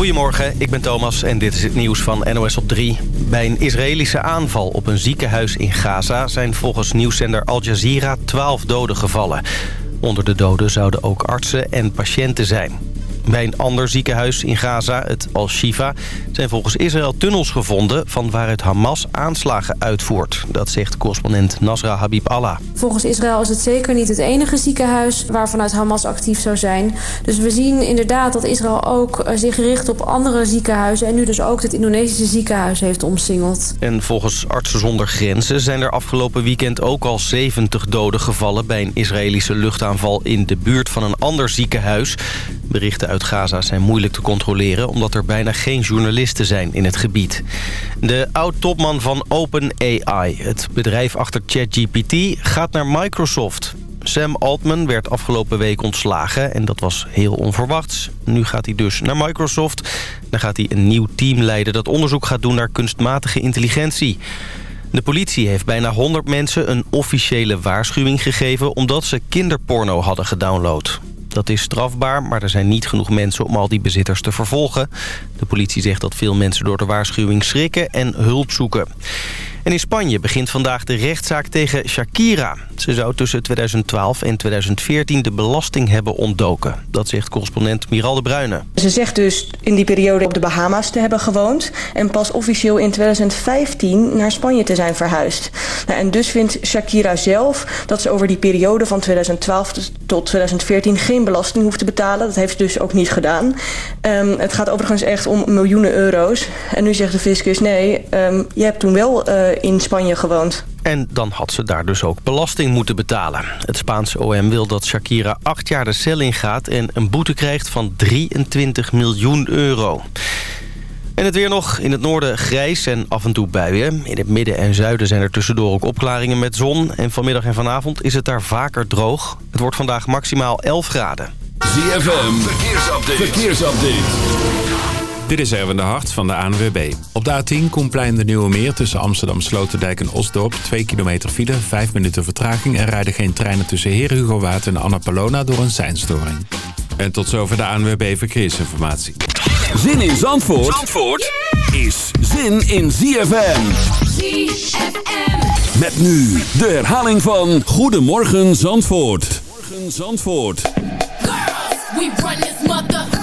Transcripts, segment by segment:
Goedemorgen, ik ben Thomas en dit is het nieuws van NOS op 3. Bij een Israëlische aanval op een ziekenhuis in Gaza... zijn volgens nieuwszender Al Jazeera 12 doden gevallen. Onder de doden zouden ook artsen en patiënten zijn. Bij een ander ziekenhuis in Gaza, het Al-Shifa... zijn volgens Israël tunnels gevonden van waaruit Hamas aanslagen uitvoert. Dat zegt correspondent Nasra Habib Allah. Volgens Israël is het zeker niet het enige ziekenhuis... waar vanuit Hamas actief zou zijn. Dus we zien inderdaad dat Israël ook eh, zich richt op andere ziekenhuizen... en nu dus ook het Indonesische ziekenhuis heeft omsingeld. En volgens Artsen zonder Grenzen zijn er afgelopen weekend ook al 70 doden gevallen... bij een Israëlische luchtaanval in de buurt van een ander ziekenhuis. Berichten uit Gaza zijn moeilijk te controleren... omdat er bijna geen journalisten zijn in het gebied. De oud-topman van OpenAI, het bedrijf achter ChatGPT... gaat naar Microsoft. Sam Altman werd afgelopen week ontslagen en dat was heel onverwachts. Nu gaat hij dus naar Microsoft. Dan gaat hij een nieuw team leiden dat onderzoek gaat doen naar kunstmatige intelligentie. De politie heeft bijna 100 mensen een officiële waarschuwing gegeven... omdat ze kinderporno hadden gedownload. Dat is strafbaar, maar er zijn niet genoeg mensen om al die bezitters te vervolgen. De politie zegt dat veel mensen door de waarschuwing schrikken en hulp zoeken. En in Spanje begint vandaag de rechtszaak tegen Shakira. Ze zou tussen 2012 en 2014 de belasting hebben ontdoken. Dat zegt correspondent Miral de Bruyne. Ze zegt dus in die periode op de Bahama's te hebben gewoond... en pas officieel in 2015 naar Spanje te zijn verhuisd. Nou, en dus vindt Shakira zelf dat ze over die periode van 2012 tot 2014... geen belasting hoeft te betalen. Dat heeft ze dus ook niet gedaan. Um, het gaat overigens echt om miljoenen euro's. En nu zegt de fiscus nee, um, je hebt toen wel... Uh, in Spanje gewoond. En dan had ze daar dus ook belasting moeten betalen. Het Spaanse OM wil dat Shakira acht jaar de cel ingaat... en een boete krijgt van 23 miljoen euro. En het weer nog. In het noorden grijs en af en toe buien. In het midden en zuiden zijn er tussendoor ook opklaringen met zon. En vanmiddag en vanavond is het daar vaker droog. Het wordt vandaag maximaal 11 graden. ZFM, verkeersupdate. verkeersupdate. Dit is Erwin de Hart van de ANWB. Op de A10 Koenplein de Nieuwe Meer tussen Amsterdam Sloterdijk en Osdorp. 2 kilometer file, 5 minuten vertraging. en rijden geen treinen tussen Heer Hugo Waard en Annapolona door een seinstoring. En tot zover de ANWB Verkeersinformatie. Zin in Zandvoort, Zandvoort is zin in ZFM. ZFM. Met nu de herhaling van Goedemorgen Zandvoort. Morgen Zandvoort. Girls, we run this mother.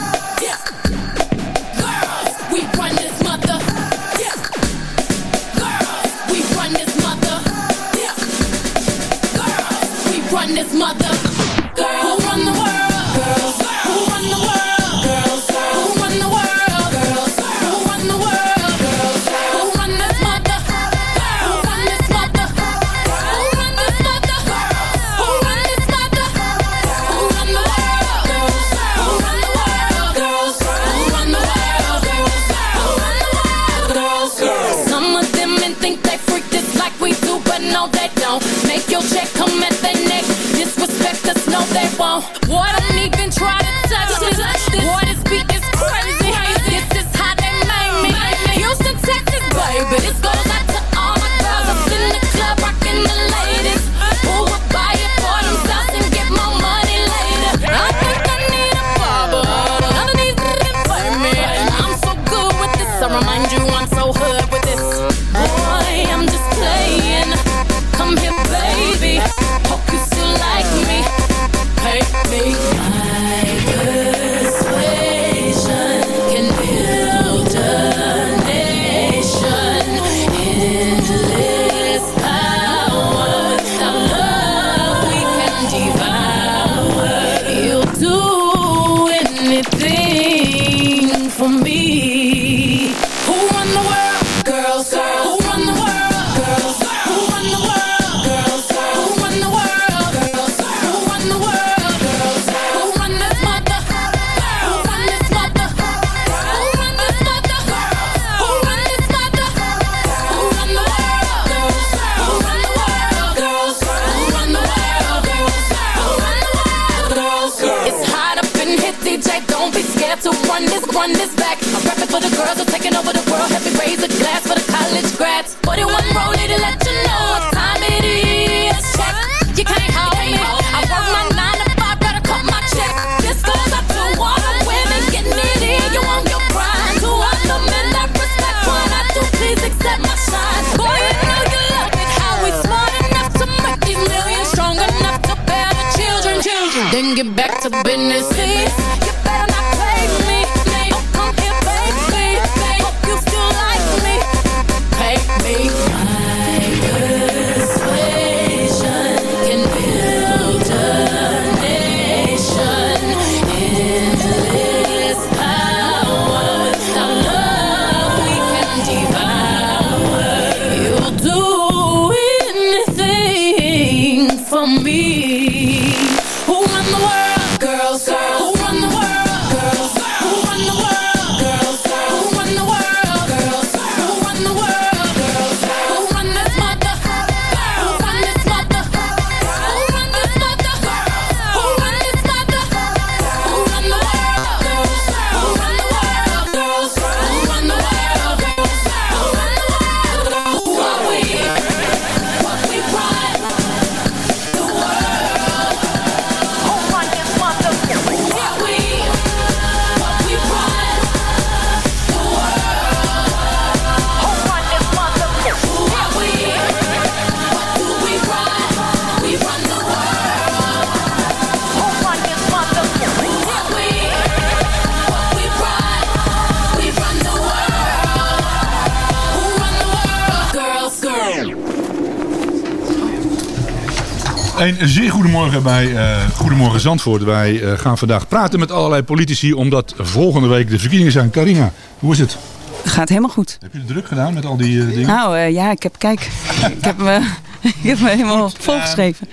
Goedemorgen bij eh, Goedemorgen Zandvoort. Wij eh, gaan vandaag praten met allerlei politici omdat volgende week de verkiezingen zijn. Carina, hoe is het? Gaat helemaal goed. Heb je het druk gedaan met al die eh, dingen? Nou ja, ik heb, kijk, ik heb me, ik heb me helemaal volgeschreven.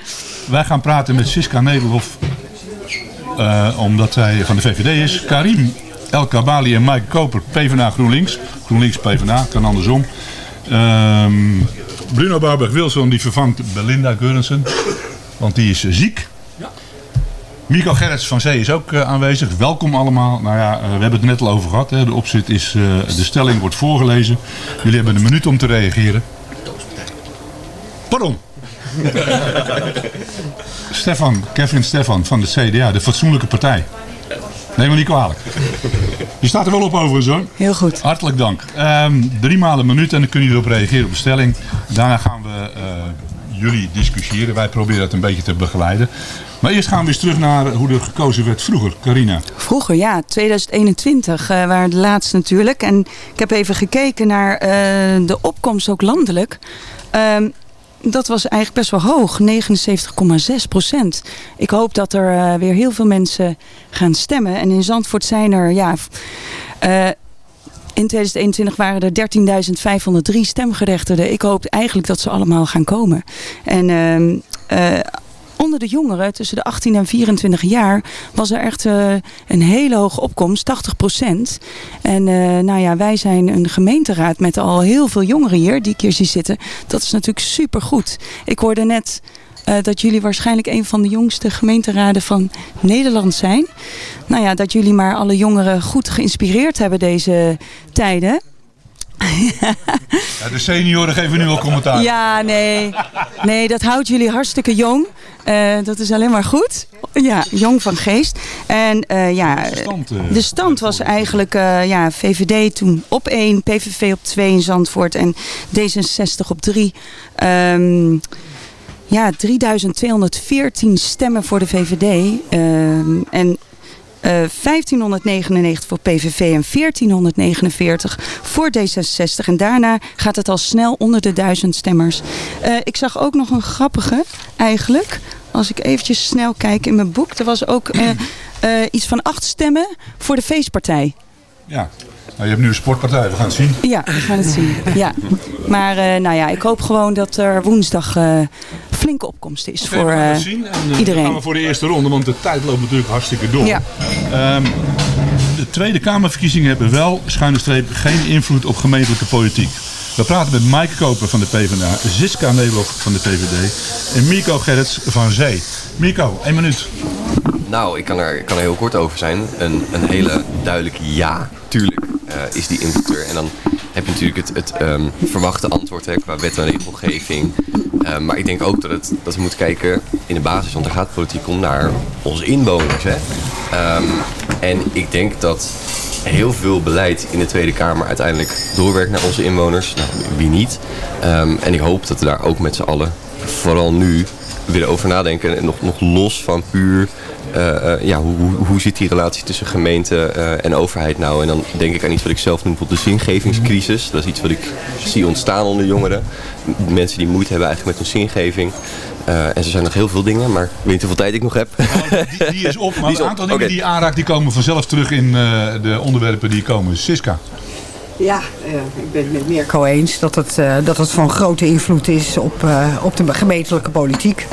Wij gaan praten met Siska Nederhof, omdat zij van de VVD is. Karim El Kabali en Mike Koper, PvdA GroenLinks. GroenLinks PvdA, kan andersom. Ehm, Bruno Bouwberg-Wilson die vervangt Belinda Geurensen, want die is ziek. Mico Gerrits van Zee is ook eh, aanwezig. Welkom allemaal. Nou ja, eh, we hebben het er net al over gehad. Hè. De opzet is, eh, de stelling wordt voorgelezen. Jullie hebben een minuut om te reageren. Pardon. Stefan, Kevin Stefan van de CDA, de fatsoenlijke partij. Neem me niet kwalijk. Je staat er wel op overigens hoor. Heel goed. Hartelijk dank. Ehm, drie maal een minuut en dan kunnen jullie erop reageren op de stelling. Daarna gaan we jullie discussiëren. Wij proberen dat een beetje te begeleiden. Maar eerst gaan we eens terug naar hoe er gekozen werd vroeger. Carina. Vroeger, ja, 2021 eh, waren de laatste natuurlijk. En ik heb even gekeken naar eh, de opkomst ook landelijk. Ehm, dat was eigenlijk best wel hoog, 79,6 procent. Ik hoop dat er eh, weer heel veel mensen gaan stemmen. En in Zandvoort zijn er, ja... in 2021 waren er 13.503 stemgerechtigden. Ik hoop eigenlijk dat ze allemaal gaan komen. En ehm, eh, onder de jongeren tussen de 18 en 24 jaar was er echt eh, een hele hoge opkomst, 80 procent. En eh, nou ja, wij zijn een gemeenteraad met al heel veel jongeren hier die ik hier zie zitten. Dat is natuurlijk supergoed. Ik hoorde net eh, dat jullie waarschijnlijk een van de jongste gemeenteraden van Nederland zijn. Nou ja, dat jullie maar alle jongeren goed geïnspireerd hebben deze tijden. Ja, de senioren geven nu wel commentaar. Ja, nee. Nee, dat houdt jullie hartstikke jong. Eh, dat is alleen maar goed. Ja, jong van geest. En eh, ja, De stand, de stand was eigenlijk ja, VVD toen op 1, PVV op 2 in Zandvoort en D66 op 3. Ehm, ja, 3214 stemmen voor de VVD. ehm, en eh, 1599 voor PVV en 1449 voor D66. En daarna gaat het al snel onder de 1000 stemmers. Eh, ik zag ook nog een grappige eigenlijk. Als ik eventjes snel kijk in mijn boek. Er was ook eh, eh, iets van acht stemmen voor de feestpartij. Ja. Nou, je hebt nu een sportpartij, we gaan het zien. Ja, we gaan het zien. Ja. Maar eh, nou ja, ik hoop gewoon dat er woensdag eh, flinke opkomst is voor we gaan eh, zien. En, eh, dan iedereen. gaan we voor de eerste ronde, want de tijd loopt natuurlijk hartstikke door. Ja. Ehm, de Tweede Kamerverkiezingen hebben wel, schuine streep, geen invloed op gemeentelijke politiek. We praten met Maaike Koper van de PvdA, Ziska Nederlof van de VVD en Mico Gerrits van Zee. Mico, één minuut. Nou, ik kan er, ik kan er heel kort over zijn. Een, een hele duidelijke ja. Tuurlijk eh, is die invloed er. En dan heb je natuurlijk het, het ehm, verwachte antwoord hè, qua wet en regelgeving. Eh, maar ik denk ook dat, het, dat we moeten kijken in de basis, want daar gaat politiek om, naar onze inwoners. Hè. Ehm, en ik denk dat heel veel beleid in de Tweede Kamer uiteindelijk doorwerkt naar onze inwoners. Nou, wie niet? En ik hoop dat we daar ook met z'n allen, vooral nu, willen over nadenken. En nog, nog los van puur, eh, eh, ja, hoe, hoe- zit die relatie tussen gemeente eh, en overheid nou? En dan denk ik aan iets wat ik zelf noem, bijvoorbeeld de zingevingscrisis. Dat is iets wat ik zie ontstaan onder jongeren. Mensen die moeite hebben eigenlijk met hun zingeving. En er zijn nog heel veel dingen, maar ik weet niet hoeveel tijd ik nog heb. Die, die is op, maar een aantal dingen die je aanraakt, die komen vanzelf terug in de onderwerpen die komen. Siska. Ja, eh, ik ben het met Mirko eens dat het, eh, dat het van grote invloed is op, eh, op de gemeentelijke politiek.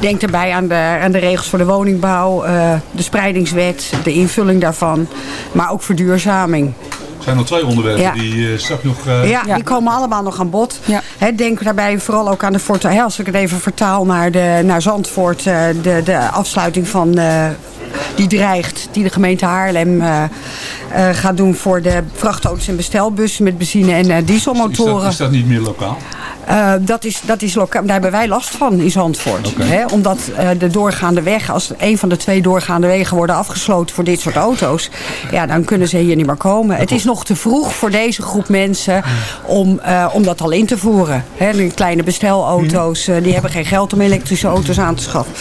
Denk daarbij aan de, aan de regels voor de woningbouw, eh, de spreidingswet, de invulling daarvan, maar ook verduurzaming. Er zijn nog twee onderwerpen Ja. die straks nog... eh, Ja, die komen allemaal nog aan bod. Ja. Denk daarbij vooral ook aan de Fort hè, Als ik het even vertaal naar, de, naar Zandvoort. eh, de, de afsluiting van... die dreigt, die de gemeente Haarlem eh, eh, gaat doen voor de vrachtauto's en bestelbussen met benzine- en eh, is, dieselmotoren. dat, is dat niet meer lokaal? Dat is, dat is lokaal. Daar hebben wij last van in Zandvoort. Hè? Omdat de doorgaande weg, als een van de twee doorgaande wegen worden afgesloten voor dit soort auto's, ja, dan kunnen ze hier niet meer komen. Het is nog te vroeg voor deze groep mensen om, om dat al in te voeren. Hè? De kleine bestelauto's, die hebben geen geld om elektrische auto's aan te schaffen.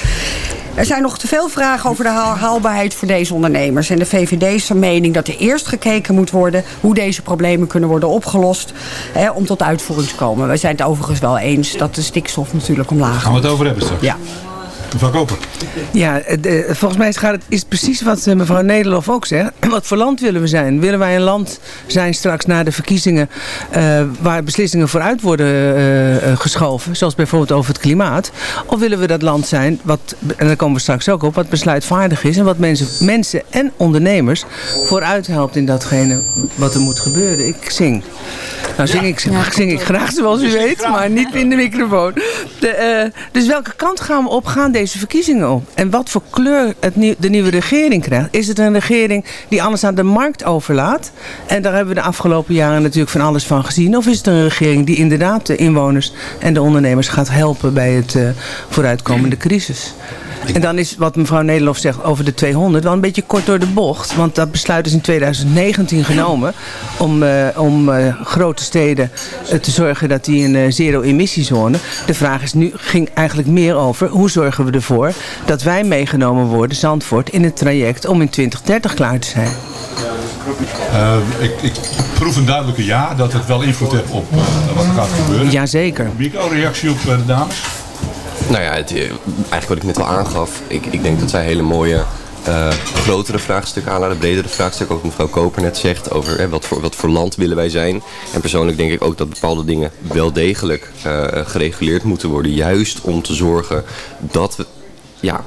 Er zijn nog te veel vragen over de haal- haalbaarheid voor deze ondernemers. En de VVD is van mening dat er eerst gekeken moet worden... hoe deze problemen kunnen worden opgelost hè, om tot uitvoering te komen. We zijn het overigens wel eens dat de stikstof natuurlijk omlaag Gaan we het over hebben straks. Ja. Mevrouw Koper. Ja, eh, de- volgens mij gaat het, is het precies wat eh, mevrouw Nederlof ook zegt. Wat voor land willen we zijn? Willen wij een land zijn straks na de verkiezingen eh, waar beslissingen vooruit worden eh, eh, geschoven, zoals bijvoorbeeld over het klimaat? Of willen we dat land zijn, wat, en daar komen we straks ook op, wat besluitvaardig is en wat mensen, mensen en ondernemers vooruit helpt in datgene wat er moet gebeuren? Ik zing. Nou zing, ik, zing ik graag zoals u weet, maar niet in de microfoon. De, eh, dus welke kant gaan we op? Gaan deze verkiezingen op? En wat voor kleur het de nieuwe regering krijgt? Is het een regering die alles aan de markt overlaat? En daar hebben we de afgelopen jaren natuurlijk van alles van gezien. Of is het een regering die inderdaad de inwoners en de ondernemers gaat helpen bij het eh, vooruitkomende crisis? En dan is wat mevrouw Nederlof zegt over de 200 wel een beetje kort door de bocht. Want dat besluit is in 2019 genomen om, eh, om eh, grote steden eh, te zorgen dat die een eh, zero-emissiezone. De vraag is nu, ging eigenlijk meer over hoe zorgen we ervoor dat wij meegenomen worden, Zandvoort, in het traject om in 2030 klaar te zijn. Eh, ik, ik proef een duidelijke ja, dat het wel invloed heeft op wat er gaat gebeuren. Jazeker. Mico, reactie op de dames? Nou ja, het, eh, eigenlijk wat ik net al aangaf. Ik, ik denk dat zij hele mooie, eh, grotere vraagstukken aanladen. Bredere vraagstukken, ook wat mevrouw Koper net zegt. Over hè, wat, voor, wat voor land willen wij zijn. En persoonlijk denk ik ook dat bepaalde dingen wel degelijk eh, gereguleerd moeten worden. Juist om te zorgen dat we... Ja,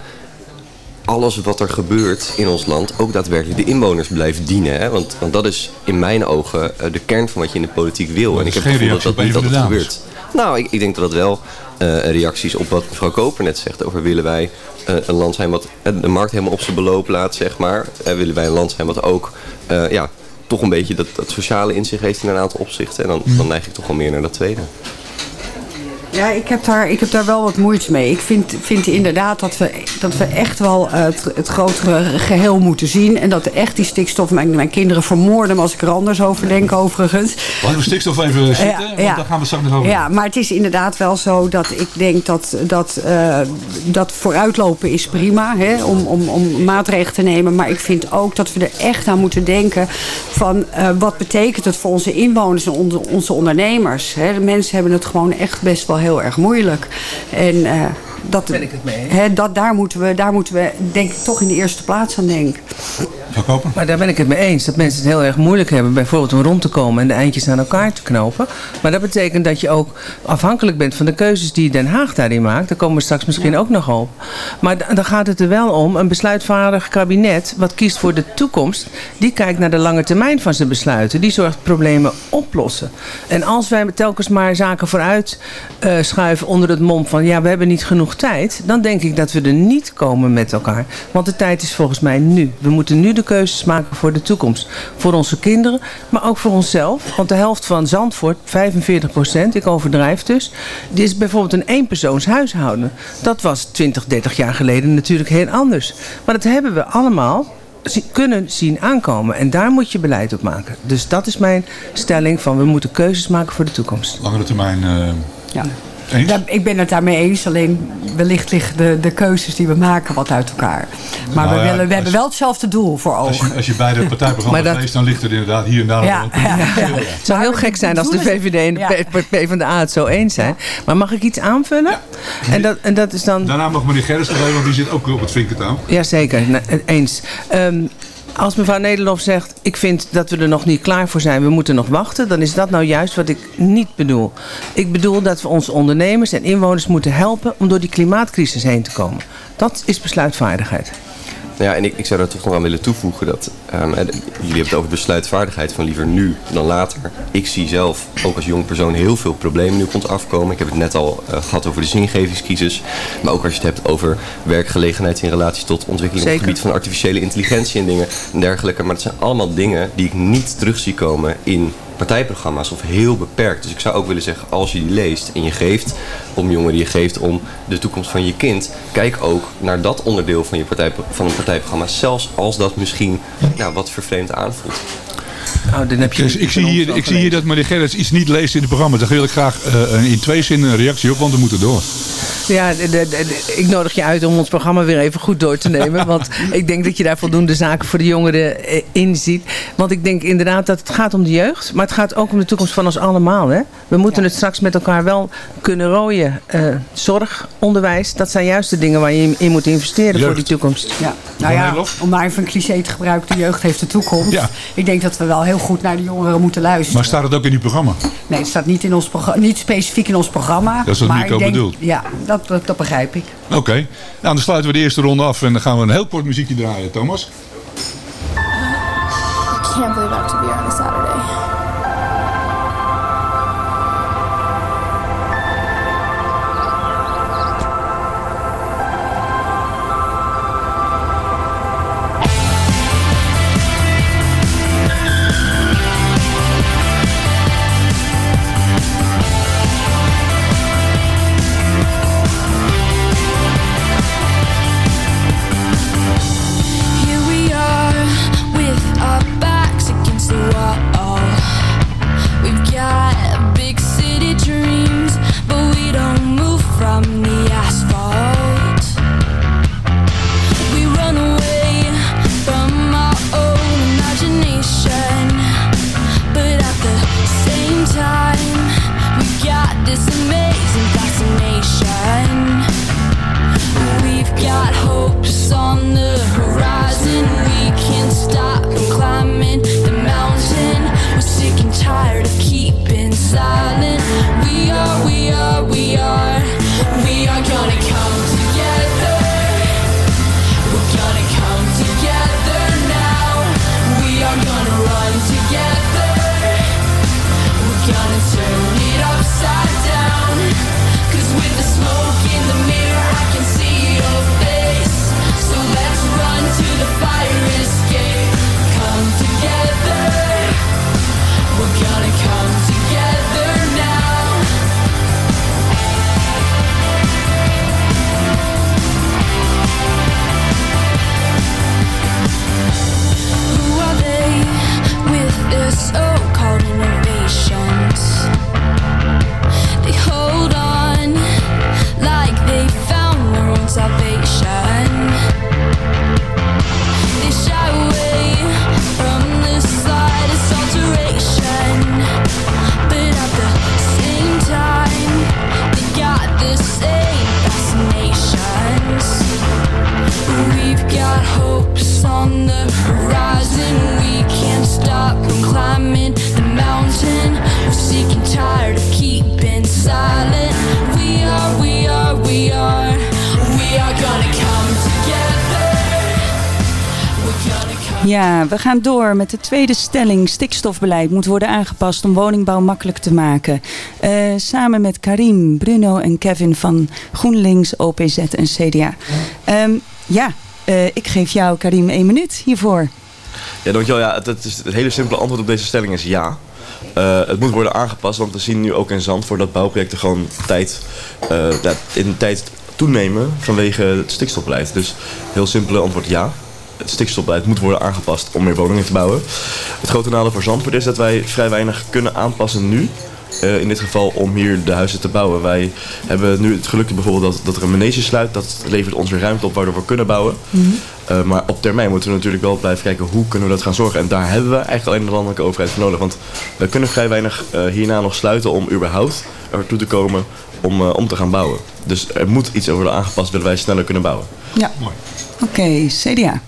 alles wat er gebeurt in ons land ook daadwerkelijk de inwoners blijft dienen. Hè? Want, want dat is in mijn ogen de kern van wat je in de politiek wil. En ik heb het geen gevoel dat dat niet altijd gebeurt. Nou, ik, ik denk dat het wel reacties op wat mevrouw Koper net zegt. Over willen wij eh, een land zijn wat eh, de markt helemaal op zijn beloop laat, zeg maar. Eh, willen wij een land zijn wat ook eh, ja, toch een beetje dat, dat sociale in zich heeft in een aantal opzichten. En dan, dan neig ik toch wel meer naar dat tweede. Ja, ik heb, daar, ik heb daar wel wat moeite mee. Ik vind, vind inderdaad dat we, dat we echt wel eh, het, het grotere geheel moeten zien. En dat echt die stikstof mijn, mijn kinderen vermoorden als ik er anders over denk overigens. Laten we stikstof even zitten, want daar gaan we straks nog over. Ja, maar het is inderdaad wel zo dat ik denk dat, dat, eh, dat vooruitlopen is prima. Hè, om, om, om maatregelen te nemen. Maar ik vind ook dat we er echt aan moeten denken van eh, wat betekent het voor onze inwoners en onze, onze ondernemers. Hè. De mensen hebben het gewoon echt best wel heel erg moeilijk. En eh, dat, Ben ik het mee hè, dat, daar, moeten we, daar moeten we denk ik toch in de eerste plaats aan denken. Maar daar ben ik het mee eens. Dat mensen het heel erg moeilijk hebben bijvoorbeeld om rond te komen en de eindjes aan elkaar te knopen. Maar dat betekent dat je ook afhankelijk bent van de keuzes die Den Haag daarin maakt. Daar komen we straks misschien ook nog op. Maar dan gaat het er wel om, een besluitvaardig kabinet wat kiest voor de toekomst, die kijkt naar de lange termijn van zijn besluiten. Die zorgt problemen oplossen. En als wij telkens maar zaken vooruit eh, schuiven onder het mom van ja, we hebben niet genoeg tijd, dan denk ik dat we er niet komen met elkaar. Want de tijd is volgens mij nu. We moeten nu de keuzes maken voor de toekomst. Voor onze kinderen, maar ook voor onszelf. Want de helft van Zandvoort, 45 procent, ik overdrijf dus, die is bijvoorbeeld een eenpersoons huishouden. Dat was 20, 30 jaar geleden natuurlijk heel anders. Maar dat hebben we allemaal kunnen zien aankomen. En daar moet je beleid op maken. Dus dat is mijn stelling van we moeten keuzes maken voor de toekomst. Langere termijn. eh, Ja. Ja, ik ben het daarmee eens. Alleen wellicht liggen de, de keuzes die we maken wat uit elkaar. Maar Nou we, ja, willen, we hebben als- wel hetzelfde doel voor Als ogen. je, als je beide partijprogramma's dat- leest, dan ligt er inderdaad hier en daar Ja. Het zou heel gek zijn als de VVD en de PvdA het zo eens zijn. Maar mag ik iets aanvullen? En, dat, en dat is dan... Daarna mag meneer Gerrits nog even, want die zit ook op het vinkertouw. Jazeker, eens. Ehm, als mevrouw Nederlof zegt, ik vind dat we er nog niet klaar voor zijn, we moeten nog wachten, dan is dat nou juist wat ik niet bedoel. Ik bedoel dat we onze ondernemers en inwoners moeten helpen om door die klimaatcrisis heen te komen. Dat is besluitvaardigheid. Ja, en ik, ik zou daar toch nog aan willen toevoegen dat eh, jullie hebben het over besluitvaardigheid van liever nu dan later. Ik zie zelf ook als jong persoon heel veel problemen nu op ons afkomen. Ik heb het net al eh, gehad over de zingevingscrisis. Maar ook als je het hebt over werkgelegenheid in relatie tot ontwikkeling op Zeker. het gebied van artificiële intelligentie en dingen en dergelijke. Maar het zijn allemaal dingen die ik niet terug zie komen in partijprogramma's of heel beperkt. Dus ik zou ook willen zeggen, als je die leest en je geeft om jongeren, je geeft om de toekomst van je kind, kijk ook naar dat onderdeel van, je partij, van een partijprogramma, zelfs als dat misschien nou, wat vervreemd aanvoelt. Dan heb je Dus ik zie, hier, ik zie hier dat meneer Gerrits iets niet leest in het programma. Daar wil ik graag eh, in twee zinnen een reactie op, want we moeten door. Ja, de- de- de- ik nodig je uit om ons programma weer even goed door te nemen. Want ik denk dat je daar voldoende zaken voor de jongeren eh, in ziet. Want ik denk inderdaad dat het gaat om de jeugd. Maar het gaat ook om de toekomst van ons allemaal. Hè? We moeten het straks met elkaar wel kunnen rooien. Eh, zorg, onderwijs, dat zijn juist de dingen waar je in, in moet investeren voor die toekomst. Ja. Nou ja, om maar even een cliché te gebruiken, de jeugd heeft de toekomst. Ja. Ik denk dat we wel heel goed naar de jongeren moeten luisteren. Maar staat het ook in uw programma? Nee, het staat niet, in ons programma, niet specifiek in ons programma. Dat is wat maar Nico ik denk, bedoelt. Ja, dat, dat, dat begrijp ik. Oké. Nou, dan sluiten we de eerste ronde af en dan gaan we een heel kort muziekje draaien, Thomas. I can't believe I have to be here on a Saturday. We gaan door met de tweede stelling. Stikstofbeleid moet worden aangepast om woningbouw makkelijk te maken. Eh, samen met Karim, Bruno en Kevin van GroenLinks, OPZ en CDA. Ehm, ja, eh, ik geef jou, Karim, één minuut hiervoor. Ja, dankjewel. Ja, het, is, het hele simpele antwoord op deze stelling is ja. Eh, het moet worden aangepast, want we zien nu ook in Zandvoort dat bouwprojecten gewoon tijd, in tijd toenemen vanwege het stikstofbeleid. Dus heel simpele antwoord ja. Het stikstofbeleid moet worden aangepast om meer woningen te bouwen. Het grote nadeel voor Zandvoort is dat wij vrij weinig kunnen aanpassen nu eh, in dit geval om hier de huizen te bouwen. Wij hebben nu het geluk bijvoorbeeld dat, dat er een manege sluit. Dat levert ons weer ruimte op waardoor we kunnen bouwen. Eh, maar op termijn moeten we natuurlijk wel blijven kijken hoe kunnen we dat gaan zorgen. En daar hebben we eigenlijk alleen de landelijke overheid voor nodig. Want we kunnen vrij weinig eh, hierna nog sluiten om überhaupt ertoe te komen om, om te gaan bouwen. Dus er moet iets over worden aangepast willen wij sneller kunnen bouwen. Ja. Oké, CDA.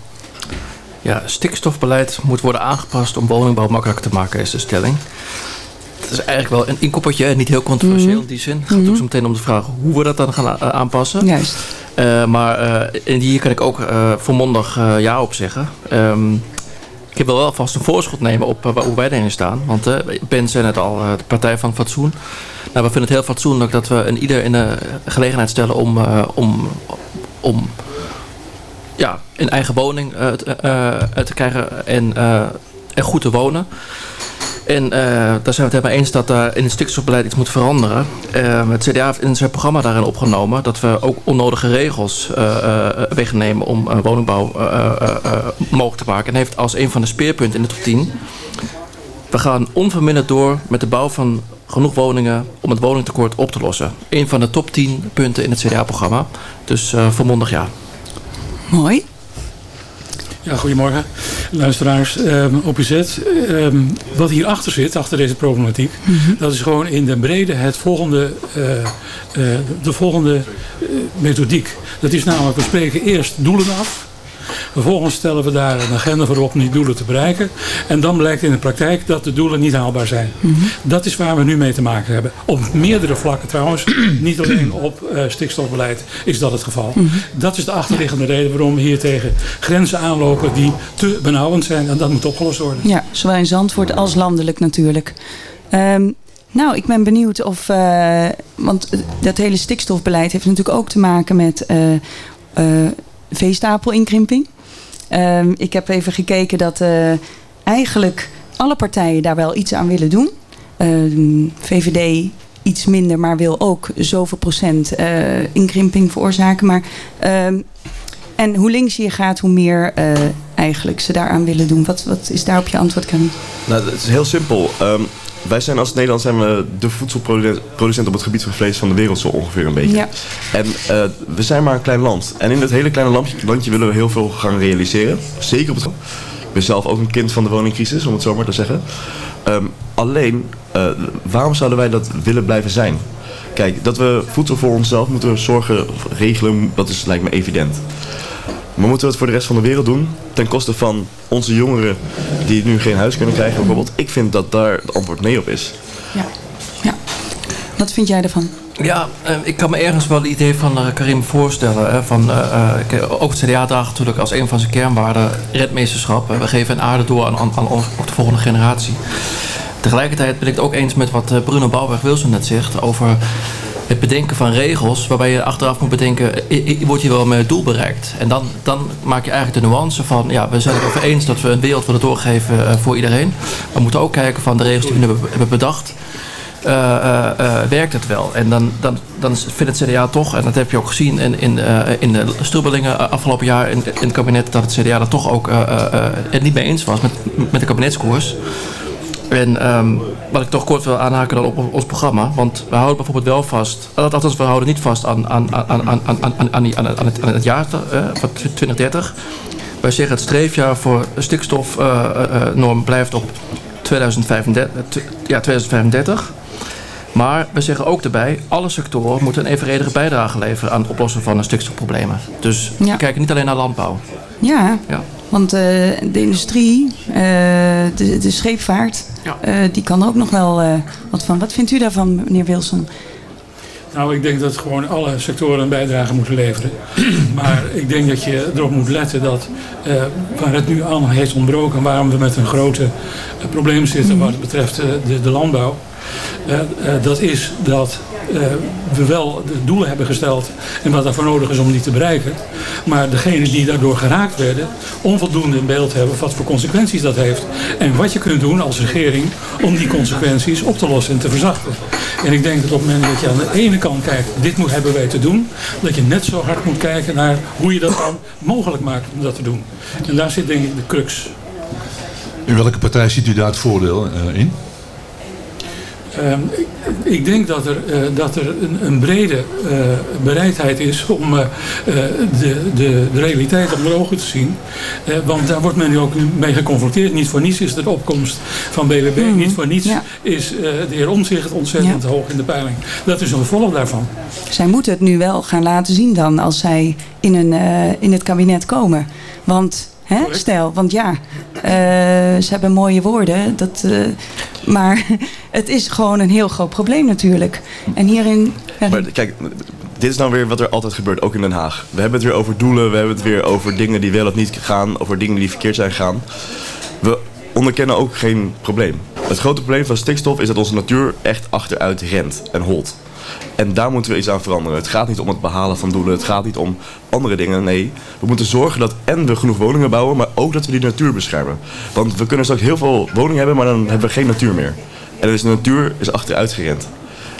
Ja, stikstofbeleid moet worden aangepast om woningbouw makkelijker te maken, is de stelling. Het is eigenlijk wel een inkoppertje, niet heel controversieel Mhm. in die zin. Het gaat ook zo meteen om de vraag hoe we dat dan gaan aanpassen. Juist. Eh, maar eh, en hier kan ik ook eh volmondig ja op zeggen. Ehm, ik wil wel vast een voorschot nemen op hoe wij erin staan. Want Ben zei net al, de Partij van Fatsoen. Nou, we vinden het heel fatsoenlijk dat we een ieder in de gelegenheid stellen om, om, om ja, een eigen woning eh, te, eh, te krijgen en, eh, goed te wonen. En eh, daar zijn we het helemaal eens dat in het stikstofbeleid iets moet veranderen. Eh, het CDA heeft in zijn programma daarin opgenomen dat we ook onnodige regels eh, eh, wegnemen om eh, woningbouw eh, eh, eh, mogelijk te maken. En heeft als een van de speerpunten in de top 10. We gaan onverminderd door met de bouw van genoeg woningen om het woningtekort op te lossen. Een van de top 10 punten in het CDA-programma. Dus eh volmondig ja. Mooi. Ja, goedemorgen, luisteraars. Ehm op UZ, ehm, wat hierachter zit, achter deze problematiek, dat is gewoon in de brede het volgende, eh, eh, de volgende eh, methodiek. Dat is namelijk, we spreken eerst doelen af. Vervolgens stellen we daar een agenda voor op om die doelen te bereiken. En dan blijkt in de praktijk dat de doelen niet haalbaar zijn. Dat is waar we nu mee te maken hebben. Op meerdere vlakken trouwens. Niet alleen op eh, stikstofbeleid is dat het geval. Dat is de achterliggende reden waarom we hier tegen grenzen aanlopen die te benauwend zijn. En dat moet opgelost worden. Ja, zowel in Zandvoort als landelijk natuurlijk. Ehm, nou, ik ben benieuwd of... eh, want dat hele stikstofbeleid heeft natuurlijk ook te maken met eh veestapelincrimping. Ehm, ik heb even gekeken dat eh, eigenlijk alle partijen daar wel iets aan willen doen. Ehm, VVD iets minder, maar wil ook zoveel procent eh, inkrimping veroorzaken. Maar, ehm, en hoe links je gaat, hoe meer eh, eigenlijk ze daaraan willen doen. Wat, wat is daarop je antwoord, Karin? Nou, het is heel simpel. Wij zijn als Nederland zijn we de voedselproducent op het gebied van vlees van de wereld zo ongeveer een beetje. Ja. En eh, we zijn maar een klein land. En in dat hele kleine landje, landje willen we heel veel gaan realiseren. Zeker op het Ik ben zelf ook een kind van de woningcrisis, om het zo maar te zeggen. Ehm, alleen, eh, waarom zouden wij dat willen blijven zijn? Kijk, dat we voedsel voor onszelf moeten zorgen, regelen, dat is lijkt me evident. Maar moeten we het voor de rest van de wereld doen? Ten koste van onze jongeren die nu geen huis kunnen krijgen bijvoorbeeld? Ik vind dat daar het antwoord nee op is. Ja. ja. Wat vind jij ervan? Ja, eh, ik kan me ergens wel het idee van eh, Karim voorstellen. Hè, van, eh, eh, ook het CDA draagt natuurlijk als een van zijn kernwaarden redmeesterschap. hè. We geven een aarde door aan, aan, de volgende generatie. Tegelijkertijd ben ik het ook eens met wat Bruno Bouwberg-Wilson net zegt over het bedenken van regels waarbij je achteraf moet bedenken, wordt hier wel mijn doel bereikt? En dan, dan maak je eigenlijk de nuance van, ja, we zijn het over eens dat we een wereld willen doorgeven eh, voor iedereen. We moeten ook kijken van de regels die we hebben- bedacht, eh, eh, werkt het wel. En dan, dan, dan vindt het CDA toch, en dat heb je ook gezien in, in, in de strubbelingen afgelopen jaar in, in het kabinet, dat het CDA er toch ook niet mee eens was met, met de kabinetskoers. En ehm, wat ik toch kort wil aanhaken dan op ons programma. Want we houden bijvoorbeeld wel vast. eh, Althans, we houden niet vast aan, aan, aan, aan, aan, aan, aan, aan, het, aan jaar eh, van 2030. Wij zeggen het streefjaar voor stikstofnorm blijft op 2035, eh, tw- ja, 2035. Maar we zeggen ook erbij, alle sectoren moeten een evenredige bijdrage leveren aan het oplossen van de stikstofproblemen. Dus Ja. we kijken niet alleen naar landbouw. Ja, Ja. Want eh, de industrie, eh, de, de scheepvaart, eh, die kan er ook nog wel wat van. Wat vindt u daarvan, meneer Wilson? Nou, ik denk dat gewoon alle sectoren een bijdrage moeten leveren. maar ik denk dat je erop moet letten dat waar het nu aan heeft ontbroken, waarom we met een grote probleem zitten wat betreft de, de landbouw. dat is dat eh, we wel de doelen hebben gesteld en wat daarvoor nodig is om die te bereiken. Maar degenen die daardoor geraakt werden, onvoldoende in beeld hebben wat voor consequenties dat heeft. En wat je kunt doen als regering om die consequenties op te lossen en te verzachten. En ik denk dat op het moment dat je aan de ene kant kijkt, dit moet hebben wij te doen, dat je net zo hard moet kijken naar hoe je dat dan mogelijk maakt om dat te doen. En daar zit denk ik de crux. In welke partij ziet u daar het voordeel eh, in? Ehm, ik, ik denk dat er, eh, dat er een, een brede eh, bereidheid is om eh, de, de, de realiteit onder ogen te zien. Want daar wordt men nu ook mee geconfronteerd. Niet voor niets is de opkomst van BBB. Mhm. Niet voor niets Ja. is de heer Omtzigt ontzettend hoog in de peiling. Dat is een gevolg daarvan. Zij moeten het nu wel gaan laten zien dan als zij in, een, in het kabinet komen. Want, hè, stel, want ja, ze hebben mooie woorden. Dat, eh, maar het is gewoon een heel groot probleem natuurlijk. En hierin... Maar kijk, dit is nou weer wat er altijd gebeurt, ook in Den Haag. We hebben het weer over doelen, we hebben het weer over dingen die wel of niet gaan, over dingen die verkeerd zijn gegaan. We onderkennen ook geen probleem. Het grote probleem van stikstof is dat onze natuur echt achteruit rent en holt. En daar moeten we iets aan veranderen. Het gaat niet om het behalen van doelen, het gaat niet om andere dingen. Nee, we moeten zorgen dat en we genoeg woningen bouwen, maar ook dat we die natuur beschermen. Want we kunnen straks heel veel woningen hebben, maar dan hebben we geen natuur meer. En dus de natuur is achteruit gerend.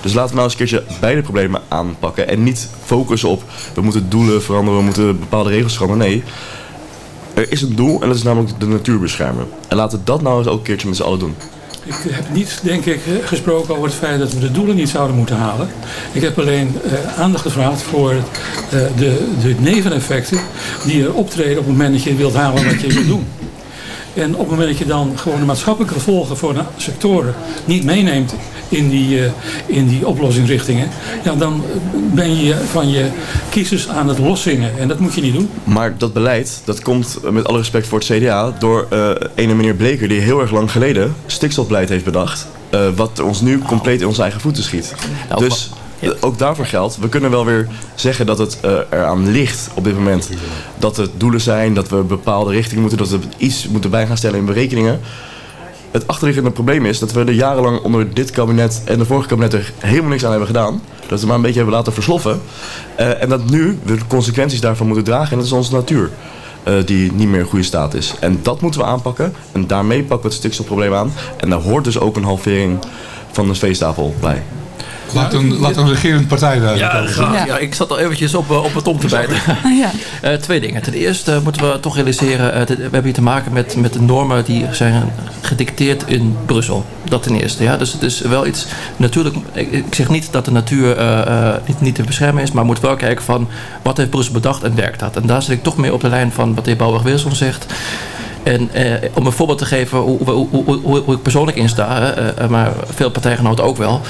Dus laten we nou eens een keertje beide problemen aanpakken. En niet focussen op we moeten doelen veranderen, we moeten bepaalde regels veranderen. Nee, er is een doel en dat is namelijk de natuur beschermen. En laten we dat nou eens ook een keertje met z'n allen doen. Ik heb niet, denk ik, eh, gesproken over het feit dat we de doelen niet zouden moeten halen. Ik heb alleen eh, aandacht gevraagd voor eh, de, de neveneffecten die er optreden op het moment dat je wilt halen wat je wilt doen. En op het moment dat je dan gewoon de maatschappelijke gevolgen voor de sectoren niet meeneemt in die, eh, in die oplossingsrichtingen, ja, dan ben je van je kiezers aan het loszingen. En dat moet je niet doen. Maar dat beleid, dat komt eh, met alle respect voor het CDA door eh ene meneer Bleker die heel erg lang geleden stikstofbeleid heeft bedacht. eh, wat ons nu compleet in onze eigen voeten schiet. Dus ook daarvoor geldt, we kunnen wel weer zeggen dat het eh, eraan ligt op dit moment. Dat het doelen zijn, dat we bepaalde richtingen moeten, dat we iets moeten bij gaan stellen in berekeningen. Het achterliggende probleem is dat we er jarenlang onder dit kabinet en de vorige kabinet er helemaal niks aan hebben gedaan. Dat we maar een beetje hebben laten versloffen. Eh, en dat nu we de consequenties daarvan moeten dragen. En dat is onze natuur. eh, die niet meer in goede staat is. En dat moeten we aanpakken. En daarmee pakken we het stikstofprobleem aan. En daar hoort dus ook een halvering van de veestapel bij. Laat een, laat een regerend partij daar Ja. Ja, ik zat al eventjes op, eh, op het om te bijten. ja. Eh, twee dingen. Ten eerste moeten we toch realiseren, eh, we hebben hier te maken met, met de normen die zijn gedicteerd in Brussel. Dat ten eerste. Ja? Dus het is wel iets, natuurlijk, ik, ik zeg niet dat de natuur eh, eh, niet, niet te beschermen is, maar moet wel kijken van wat heeft Brussel bedacht en werkt dat. En daar zit ik toch mee op de lijn van wat de heer Bouwberg-Wilson zegt. En eh, om een voorbeeld te geven hoe, hoe, hoe, hoe, ik persoonlijk insta, eh, eh, maar veel partijgenoten ook wel.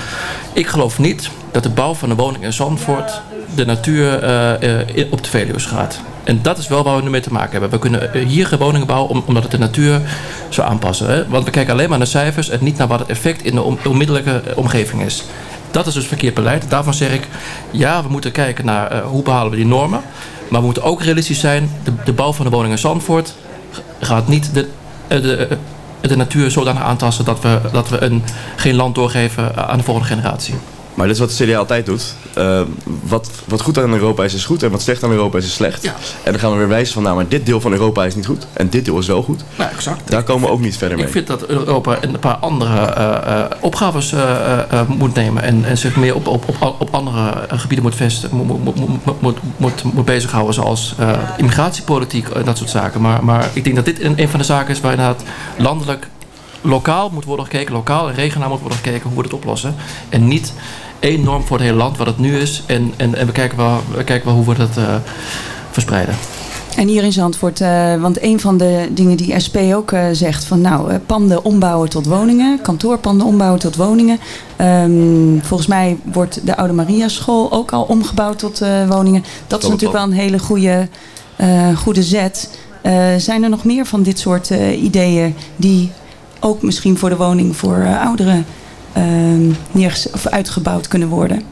Ik geloof niet dat de bouw van een woning in Zandvoort de natuur op de Veluwe gaat. En dat is wel waar we nu mee te maken hebben. We kunnen hier geen woningen bouwen om- omdat het de natuur zou aanpassen. Hè? Want we kijken alleen maar naar cijfers en niet naar wat het effect in de onmiddellijke omgeving is. Dat is dus verkeerd beleid. Daarvan zeg ik, ja, we moeten kijken naar eh, hoe behalen we die normen. Maar we moeten ook realistisch zijn. De, de bouw van de woning in Zandvoort gaat niet de, eh, de, eh, de natuur zodanig aantasten dat we, dat we een, geen land doorgeven aan de volgende generatie. Maar dit is wat de CDA altijd doet. Eh, wat, wat goed aan Europa is, is goed. En wat slecht aan Europa is, is slecht. En dan gaan we weer wijzen van, nou, maar dit deel van Europa is niet goed. En dit deel is wel goed. Nou, exact. Daar komen we ook niet verder mee. Ik vind dat Europa een paar andere eh, eh, opgaves eh, moet nemen. En, en zich meer op, op, op, op andere gebieden moet, vesten, moet, moet, moet, moet, moet, bezighouden. Zoals immigratiepolitiek en dat soort zaken. Maar, maar ik denk dat dit een, een van de zaken is waar inderdaad landelijk, lokaal moet worden gekeken. Lokaal en regionaal moet worden gekeken hoe we het oplossen. En niet één norm voor het hele land wat het nu is. En, en, en we, kijken wel, we kijken wel hoe we dat eh, verspreiden. En hier in Zandvoort, eh, want een van de dingen die SP ook eh, zegt van nou, eh, panden ombouwen tot woningen, kantoorpanden ombouwen tot woningen. Ehm, volgens mij wordt de Oude Maria School ook al omgebouwd tot eh, woningen. Dat is natuurlijk wel een hele goede, eh, goede zet. Eh, zijn er nog meer van dit soort eh, ideeën die ook misschien voor de woning voor eh, ouderen ehm, of uitgebouwd kunnen worden?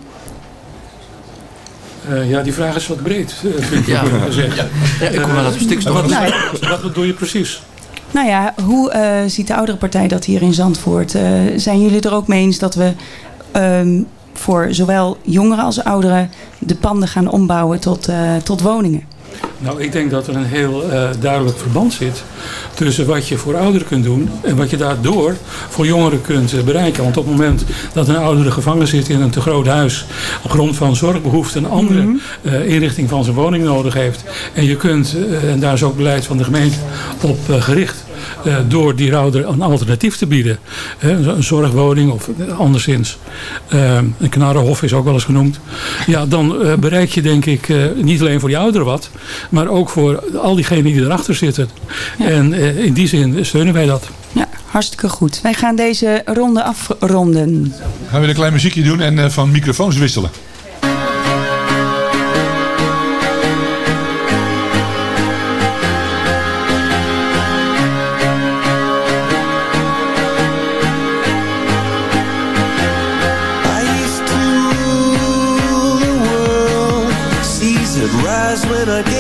Eh, ja, die vraag is wat breed, eh, vind ik Ja. gezegd. Ja. Ja, ik kom naar dat stikstof. wat, Nou wat bedoel je precies? Nou ja, hoe eh, ziet de oudere partij dat hier in Zandvoort? Eh, zijn jullie er ook mee eens dat we ehm, voor zowel jongeren als ouderen de panden gaan ombouwen tot, eh, tot woningen? Nou, ik denk dat er een heel eh, duidelijk verband zit tussen wat je voor ouderen kunt doen en wat je daardoor voor jongeren kunt eh, bereiken. Want op het moment dat een oudere gevangen zit in een te groot huis op grond van zorgbehoeften een andere eh, inrichting van zijn woning nodig heeft. En je kunt, en daar is ook beleid van de gemeente op gericht, eh, door die rouwder een alternatief te bieden. Hè, een zorgwoning of anderszins. Eh, een knarrenhof is ook wel eens genoemd. Ja, dan eh, bereik je denk ik eh, niet alleen voor die ouderen wat, maar ook voor al diegenen die erachter zitten. En eh, in die zin steunen wij dat. Ja, hartstikke goed. Wij gaan deze ronde afronden. Gaan we een klein muziekje doen en eh, van microfoons wisselen. When I gave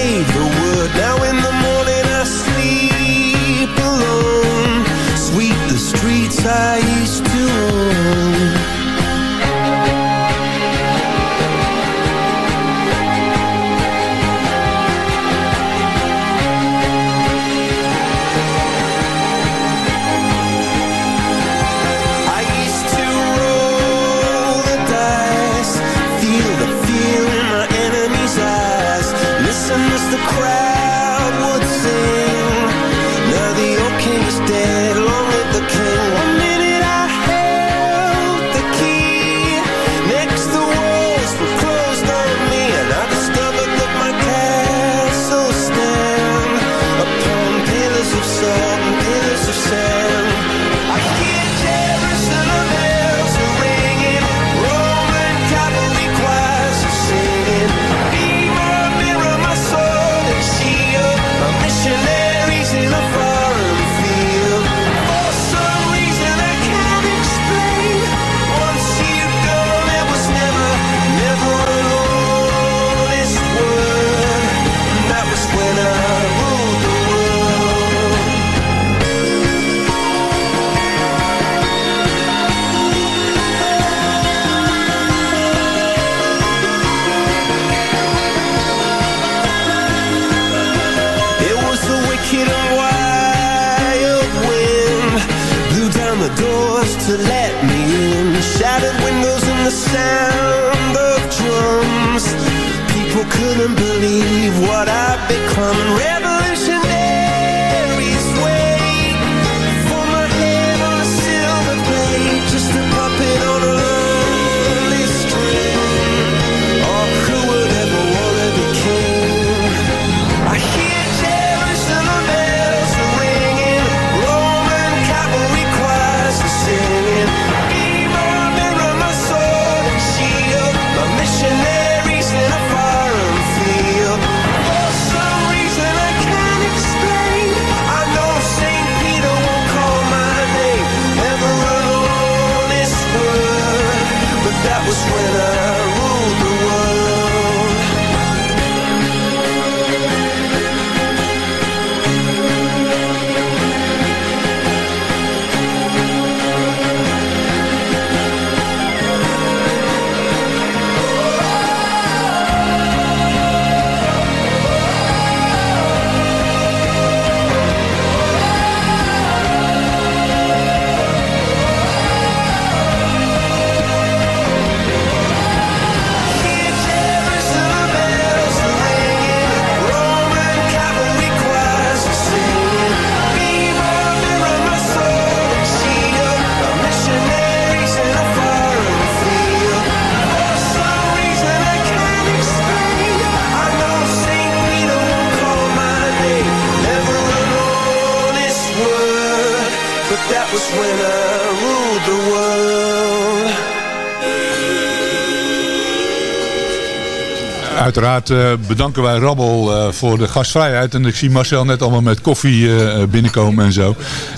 Uiteraard eh, bedanken wij Rabbel eh, voor de gastvrijheid. En ik zie Marcel net allemaal met koffie eh, binnenkomen en zo.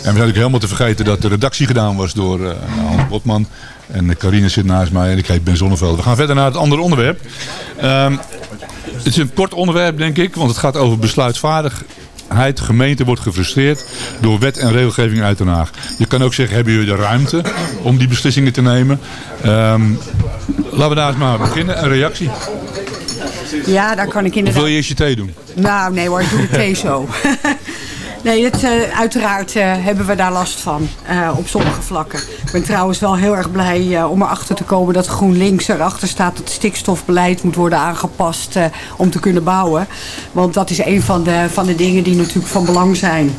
En we zijn ook helemaal te vergeten dat de redactie gedaan was door Hans Botman. En Carine zit naast mij en ik heet Ben Zonneveld. We gaan verder naar het andere onderwerp. Ehm, het is een kort onderwerp denk ik, want het gaat over besluitvaardigheid. Gemeente wordt gefrustreerd door wet en regelgeving uit Den Haag. Je kan ook zeggen, hebben jullie de ruimte om die beslissingen te nemen? Ehm, laten we daar eens maar beginnen. Een reactie. Ja, daar kan ik Of inderdaad... wil je eerst je thee doen? Nou, nee hoor, ik doe de thee zo. nee, het, eh, uiteraard eh, hebben we daar last van eh, op sommige vlakken. Ik ben trouwens wel heel erg blij eh, om erachter te komen dat GroenLinks erachter staat dat het stikstofbeleid moet worden aangepast eh, om te kunnen bouwen. Want dat is een van de, van de dingen die natuurlijk van belang zijn.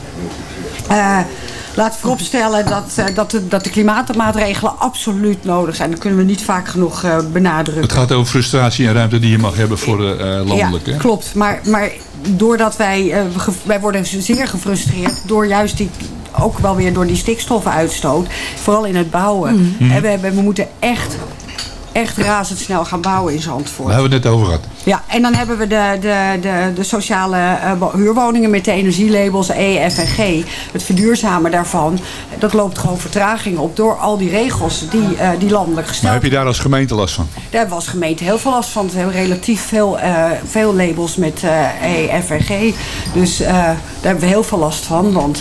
Laat vooropstellen dat, eh, dat, de, dat de klimaatmaatregelen absoluut nodig zijn. Dat kunnen we niet vaak genoeg eh, benadrukken. Het gaat over frustratie en ruimte die je mag hebben voor de eh, landelijk. Ja, hè? klopt. Maar, maar doordat wij, eh, wij worden zeer gefrustreerd door juist die ook wel weer door die stikstofuitstoot, vooral in het bouwen. Mhm. En we, hebben- we moeten echt, echt razendsnel gaan bouwen in Zandvoort. Daar hebben we het net over gehad. Ja, en dan hebben we de, de, de, de sociale eh, wo- huurwoningen met de energielabels E, F en G. Het verduurzamen daarvan, dat loopt gewoon vertraging op door al die regels die, eh, die landelijk gesteld Maar heb je daar als gemeente last van? daar hebben we als gemeente heel veel last van. We hebben relatief veel, eh, veel labels met E, F en G. Dus daar hebben we heel veel last van. Want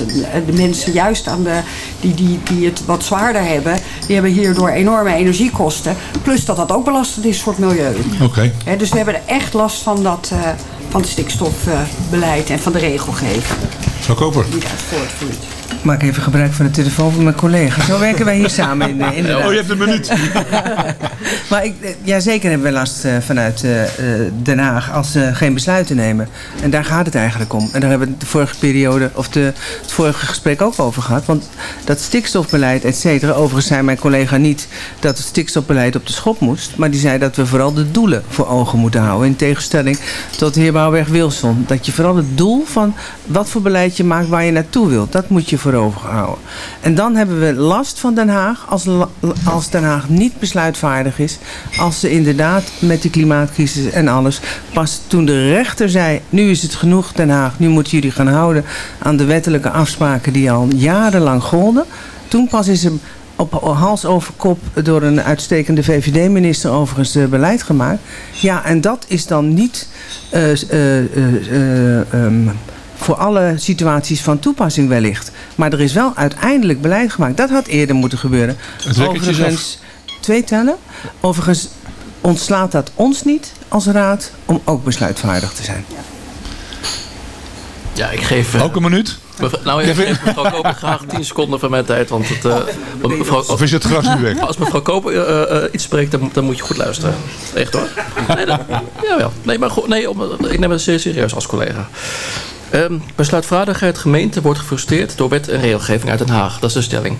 de mensen juist aan de, die, die, die het wat zwaarder hebben... die hebben hierdoor enorme energiekosten. Plus dat dat ook belastend is voor het milieu. Oké. Dus we hebben er echt last van, dat, eh, van het stikstofbeleid en van de regelgeving. Mevrouw Koper. Die daaruit voortvloeit. Maak even gebruik van de telefoon van mijn collega. Zo werken wij hier samen in, eh, in de Oh, je hebt een minuut. maar ik, eh, ja, zeker hebben we last eh, vanuit Den Haag als ze geen besluiten nemen. En daar gaat het eigenlijk om. En daar hebben we het de vorige periode, of de, het vorige gesprek ook over gehad. Want dat stikstofbeleid, et cetera. Overigens zei mijn collega niet dat het stikstofbeleid op de schop moest. Maar die zei dat we vooral de doelen voor ogen moeten houden. In tegenstelling tot de heer Bouwberg-Wilson. Dat je vooral het doel van wat voor beleid je maakt waar je naartoe wilt. Dat moet je voor. En dan hebben we last van Den Haag als, als Den Haag niet besluitvaardig is. Als ze inderdaad met de klimaatcrisis en alles. Pas toen de rechter zei, nu is het genoeg Den Haag. Nu moeten jullie gaan houden aan de wettelijke afspraken die al jarenlang golden. Toen pas is er op hals over kop door een uitstekende VVD-minister overigens eh, beleid gemaakt. Ja, en dat is dan niet ehm, voor alle situaties van toepassing wellicht. Maar er is wel uiteindelijk beleid gemaakt. Dat had eerder moeten gebeuren. Overigens, twee tellen. Overigens ontslaat dat ons niet als raad om ook besluitvaardig te zijn. Ja, ik geef... eh, Ook een minuut? Nou, ik geef mevrouw Koper graag 10 seconden van mijn tijd. Want het, eh, want mevrouw, Of is het gras nu weg? Als mevrouw Koper eh, eh, iets spreekt, dan, dan moet je goed luisteren. Echt hoor. Nee, dat, jawel. Nee, maar goed, nee, om, ik neem het zeer serieus als collega. Ehm, besluitvaardigheid gemeente wordt gefrustreerd door wet en regelgeving uit Den Haag. Dat is de stelling.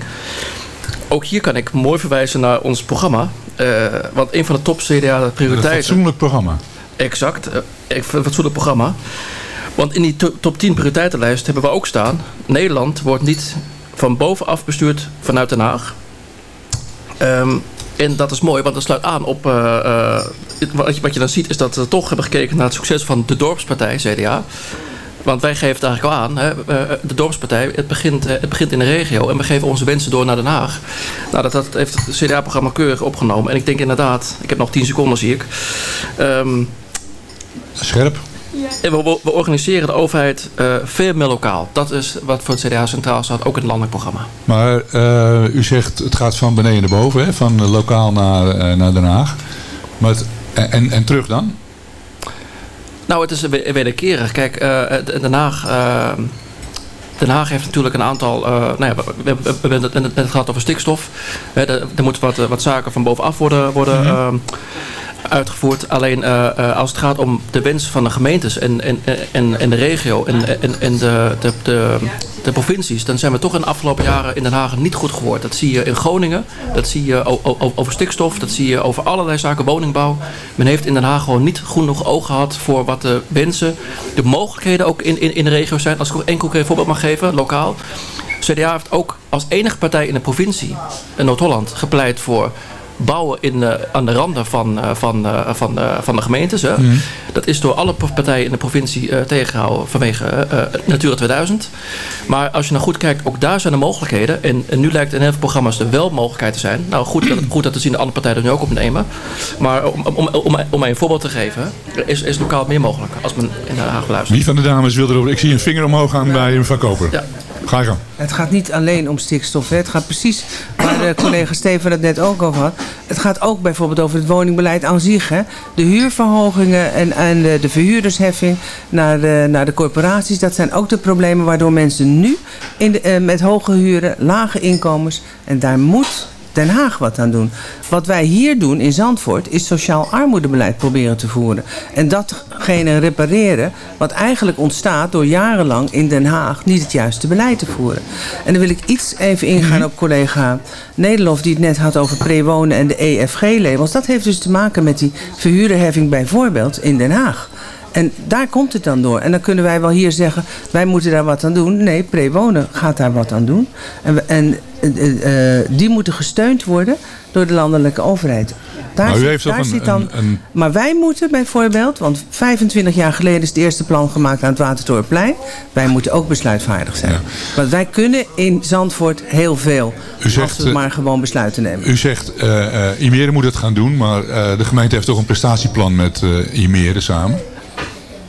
Ook hier kan ik mooi verwijzen naar ons programma. Eh, want een van de top CDA Een prioriteiten... fatsoenlijk programma. Exact. eh, Een fatsoenlijk programma. Want in die to- top 10 prioriteitenlijst hebben we ook staan... Nederland wordt niet van bovenaf bestuurd vanuit Den Haag. Ehm, en dat is mooi, want dat sluit aan op... eh, wat, je, wat je dan ziet is dat we toch hebben gekeken naar het succes van de dorpspartij, CDA. Want wij geven het eigenlijk al aan, hè, eh, de dorpspartij, het begint, eh, het begint in de regio. En we geven onze wensen door naar Den Haag. Nou, dat, dat heeft het CDA-programma keurig opgenomen. En ik denk inderdaad, ik heb nog 10 seconden zie ik... Ehm, Scherp. en we, we- organiseren de overheid eh, veel meer lokaal. Dat is wat voor het CDA centraal staat, ook in het landelijk programma. Maar eh, u zegt het gaat van beneden naar boven, hè? van eh, lokaal naar, eh, naar Den Haag. Maar het, en, en terug dan? Nou, het is we- wederkerig. Kijk, eh, Den Haag... eh, Den Haag heeft natuurlijk een aantal... eh, nou ja, we, we, we, we hebben het net gehad over stikstof. Er, er moeten wat, eh, wat zaken van bovenaf worden, worden Mhm. ehm, uitgevoerd. Alleen eh, eh, als het gaat om de wens van de gemeentes en, en, en, en de regio en, en, en de, de, de, provincies... dan zijn we toch in de afgelopen jaren in Den Haag niet goed geworden. Dat zie je in Groningen, dat zie je over stikstof... dat zie je over allerlei zaken, woningbouw. Men heeft in Den Haag gewoon niet genoeg oog gehad... voor wat de wensen, de mogelijkheden ook in, in, in de regio zijn. Als ik één concreet voorbeeld mag geven, lokaal... CDA heeft ook als enige partij in de provincie, in Noord-Holland, gepleit voor bouwen in, eh, aan de randen van, eh, van, eh, van, van de gemeentes. Hè. Mhm. Dat is door alle partijen in de provincie eh, tegengehouden vanwege Natura 2000. Maar als je nou goed kijkt, ook daar zijn er mogelijkheden. En, en nu lijkt in heel veel programma's er wel mogelijkheid te zijn. Nou, goed dat, goed dat te zien de andere partijen er nu ook opnemen. Maar om, om, om, om mij een voorbeeld te geven, is, is lokaal meer mogelijk als men in Den Haag luistert. Wie van de dames wil erover? Ik zie een vinger omhoog gaan bij mevrouw Koper. Ja. Ga je gang. Het gaat niet alleen om stikstof. Hè. Het gaat precies waar de collega Steven het net ook over had. Het gaat ook bijvoorbeeld over het woningbeleid aan zich. Hè. De huurverhogingen en, en de, de verhuurdersheffing naar de, naar de corporaties. Dat zijn ook de problemen waardoor mensen nu in de, eh, met hoge huren, lage inkomens. En daar moet Den Haag wat aan doen. Wat wij hier doen in Zandvoort is sociaal armoedebeleid proberen te voeren. En datgene repareren wat eigenlijk ontstaat door jarenlang in Den Haag niet het juiste beleid te voeren. En dan wil ik iets even ingaan op collega Nederlof die het net had over prewonen en de EFG-labels. Dat heeft dus te maken met die verhuurderheffing bijvoorbeeld in Den Haag. En daar komt het dan door. En dan kunnen wij wel hier zeggen, wij moeten daar wat aan doen. Nee, prewonen gaat daar wat aan doen. En, we- en eh, eh, die moeten gesteund worden door de landelijke overheid. Daar Maar u zit- daar een- zit dan, een- een- Maar wij moeten bijvoorbeeld, want 25 jaar geleden is het eerste plan gemaakt aan het Watertorenplein. Wij moeten ook besluitvaardig zijn. Want wij kunnen in Zandvoort heel veel. U zegt, als we eh, maar gewoon besluiten nemen. U zegt, eh Imere moet het gaan doen, maar de gemeente heeft toch een prestatieplan met Imere samen.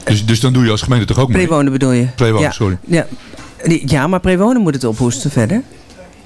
Dus, dus dan doe je als gemeente toch ook mee? Prewonen bedoel je? Prewonen, ja. sorry. Ja. Ja, maar prewonen moet het ophoesten verder.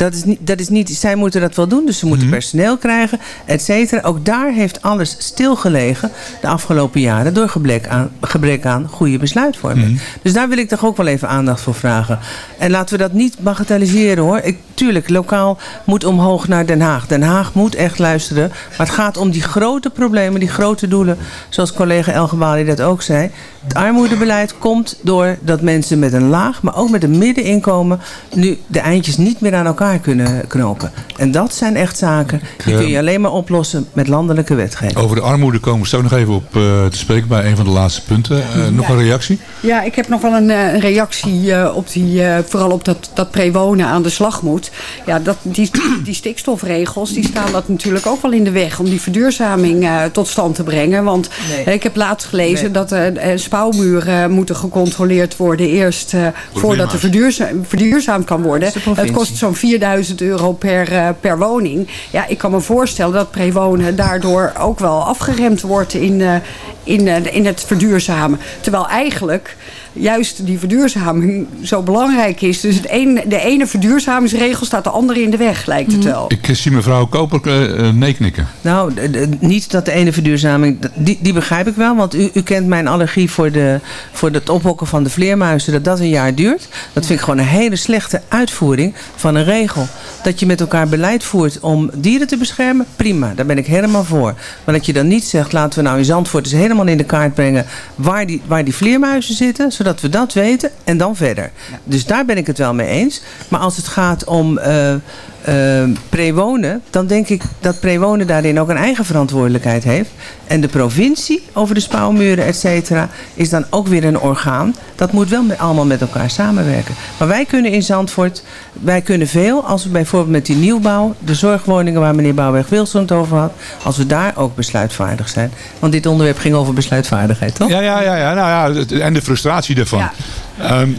Dat is, niet, dat is niet, zij moeten dat wel doen, dus ze Mhm. moeten personeel krijgen, et cetera. Ook daar heeft alles stilgelegen de afgelopen jaren door gebrek aan, gebrek aan goede besluitvorming. Mhm. Dus daar wil ik toch ook wel even aandacht voor vragen. En laten we dat niet bagatelliseren hoor. Ik, tuurlijk, lokaal moet omhoog naar Den Haag. Den Haag moet echt luisteren. Maar het gaat om die grote problemen, die grote doelen. Zoals collega Elgebali dat ook zei. Het armoedebeleid komt doordat mensen met een laag, maar ook met een middeninkomen... nu de eindjes niet meer aan elkaar kunnen knopen. En dat zijn echt zaken die kun je alleen maar oplossen met landelijke wetgeving. Over de armoede komen we zo nog even op eh, te spreken bij een van de laatste punten. Eh, nog een reactie? Ja, ik heb nog wel een, eh, een reactie eh, op die, eh, vooral op dat, dat prewonen aan de slag moet. Ja, dat, die, die stikstofregels die staan dat natuurlijk ook wel in de weg om die verduurzaming eh, tot stand te brengen. Want Nee. ik heb laatst gelezen Nee. dat spouwmuren moeten gecontroleerd worden eerst eh, voordat er vleermuis. verduurza verduurzaamd kan worden. Het kost zo'n 4000 euro per, eh, per woning. Ja, ik kan me voorstellen dat prewonen daardoor ook wel afgeremd wordt in, eh, in, eh, in het verduurzamen. Terwijl eigenlijk juist die verduurzaming zo belangrijk is. Dus het een, de ene verduurzamingsregel staat de andere in de weg, lijkt het wel. Ik zie mevrouw Koper eh, eh, knikken. Nou, niet dat de ene verduurzaming, die, die begrijp ik wel. Want u, u kent mijn allergie voor, de, voor het ophokken van de vleermuizen. Dat dat een jaar duurt. Dat vind ik gewoon een hele slechte uitvoering van een regel. Dat je met elkaar beleid voert om dieren te beschermen, prima. Daar ben ik helemaal voor. Maar dat je dan niet zegt, laten we nou in Zandvoort eens helemaal in de kaart brengen... waar die, waar die vleermuizen zitten, zodat we dat weten en dan verder. Dus daar ben ik het wel mee eens. Maar als het gaat om... eh, eh, prewonen, dan denk ik dat prewonen daarin ook een eigen verantwoordelijkheid heeft. En de provincie over de spouwmuren, et cetera, is dan ook weer een orgaan. Dat moet wel met, allemaal met elkaar samenwerken. Maar wij kunnen in Zandvoort, wij kunnen veel als we bijvoorbeeld met die nieuwbouw, de zorgwoningen waar meneer Bouwberg-Wilson het over had, als we daar ook besluitvaardig zijn. Want dit onderwerp ging over besluitvaardigheid, toch? Ja, ja, ja, ja, nou ja, en de frustratie daarvan. Ja. Ehm,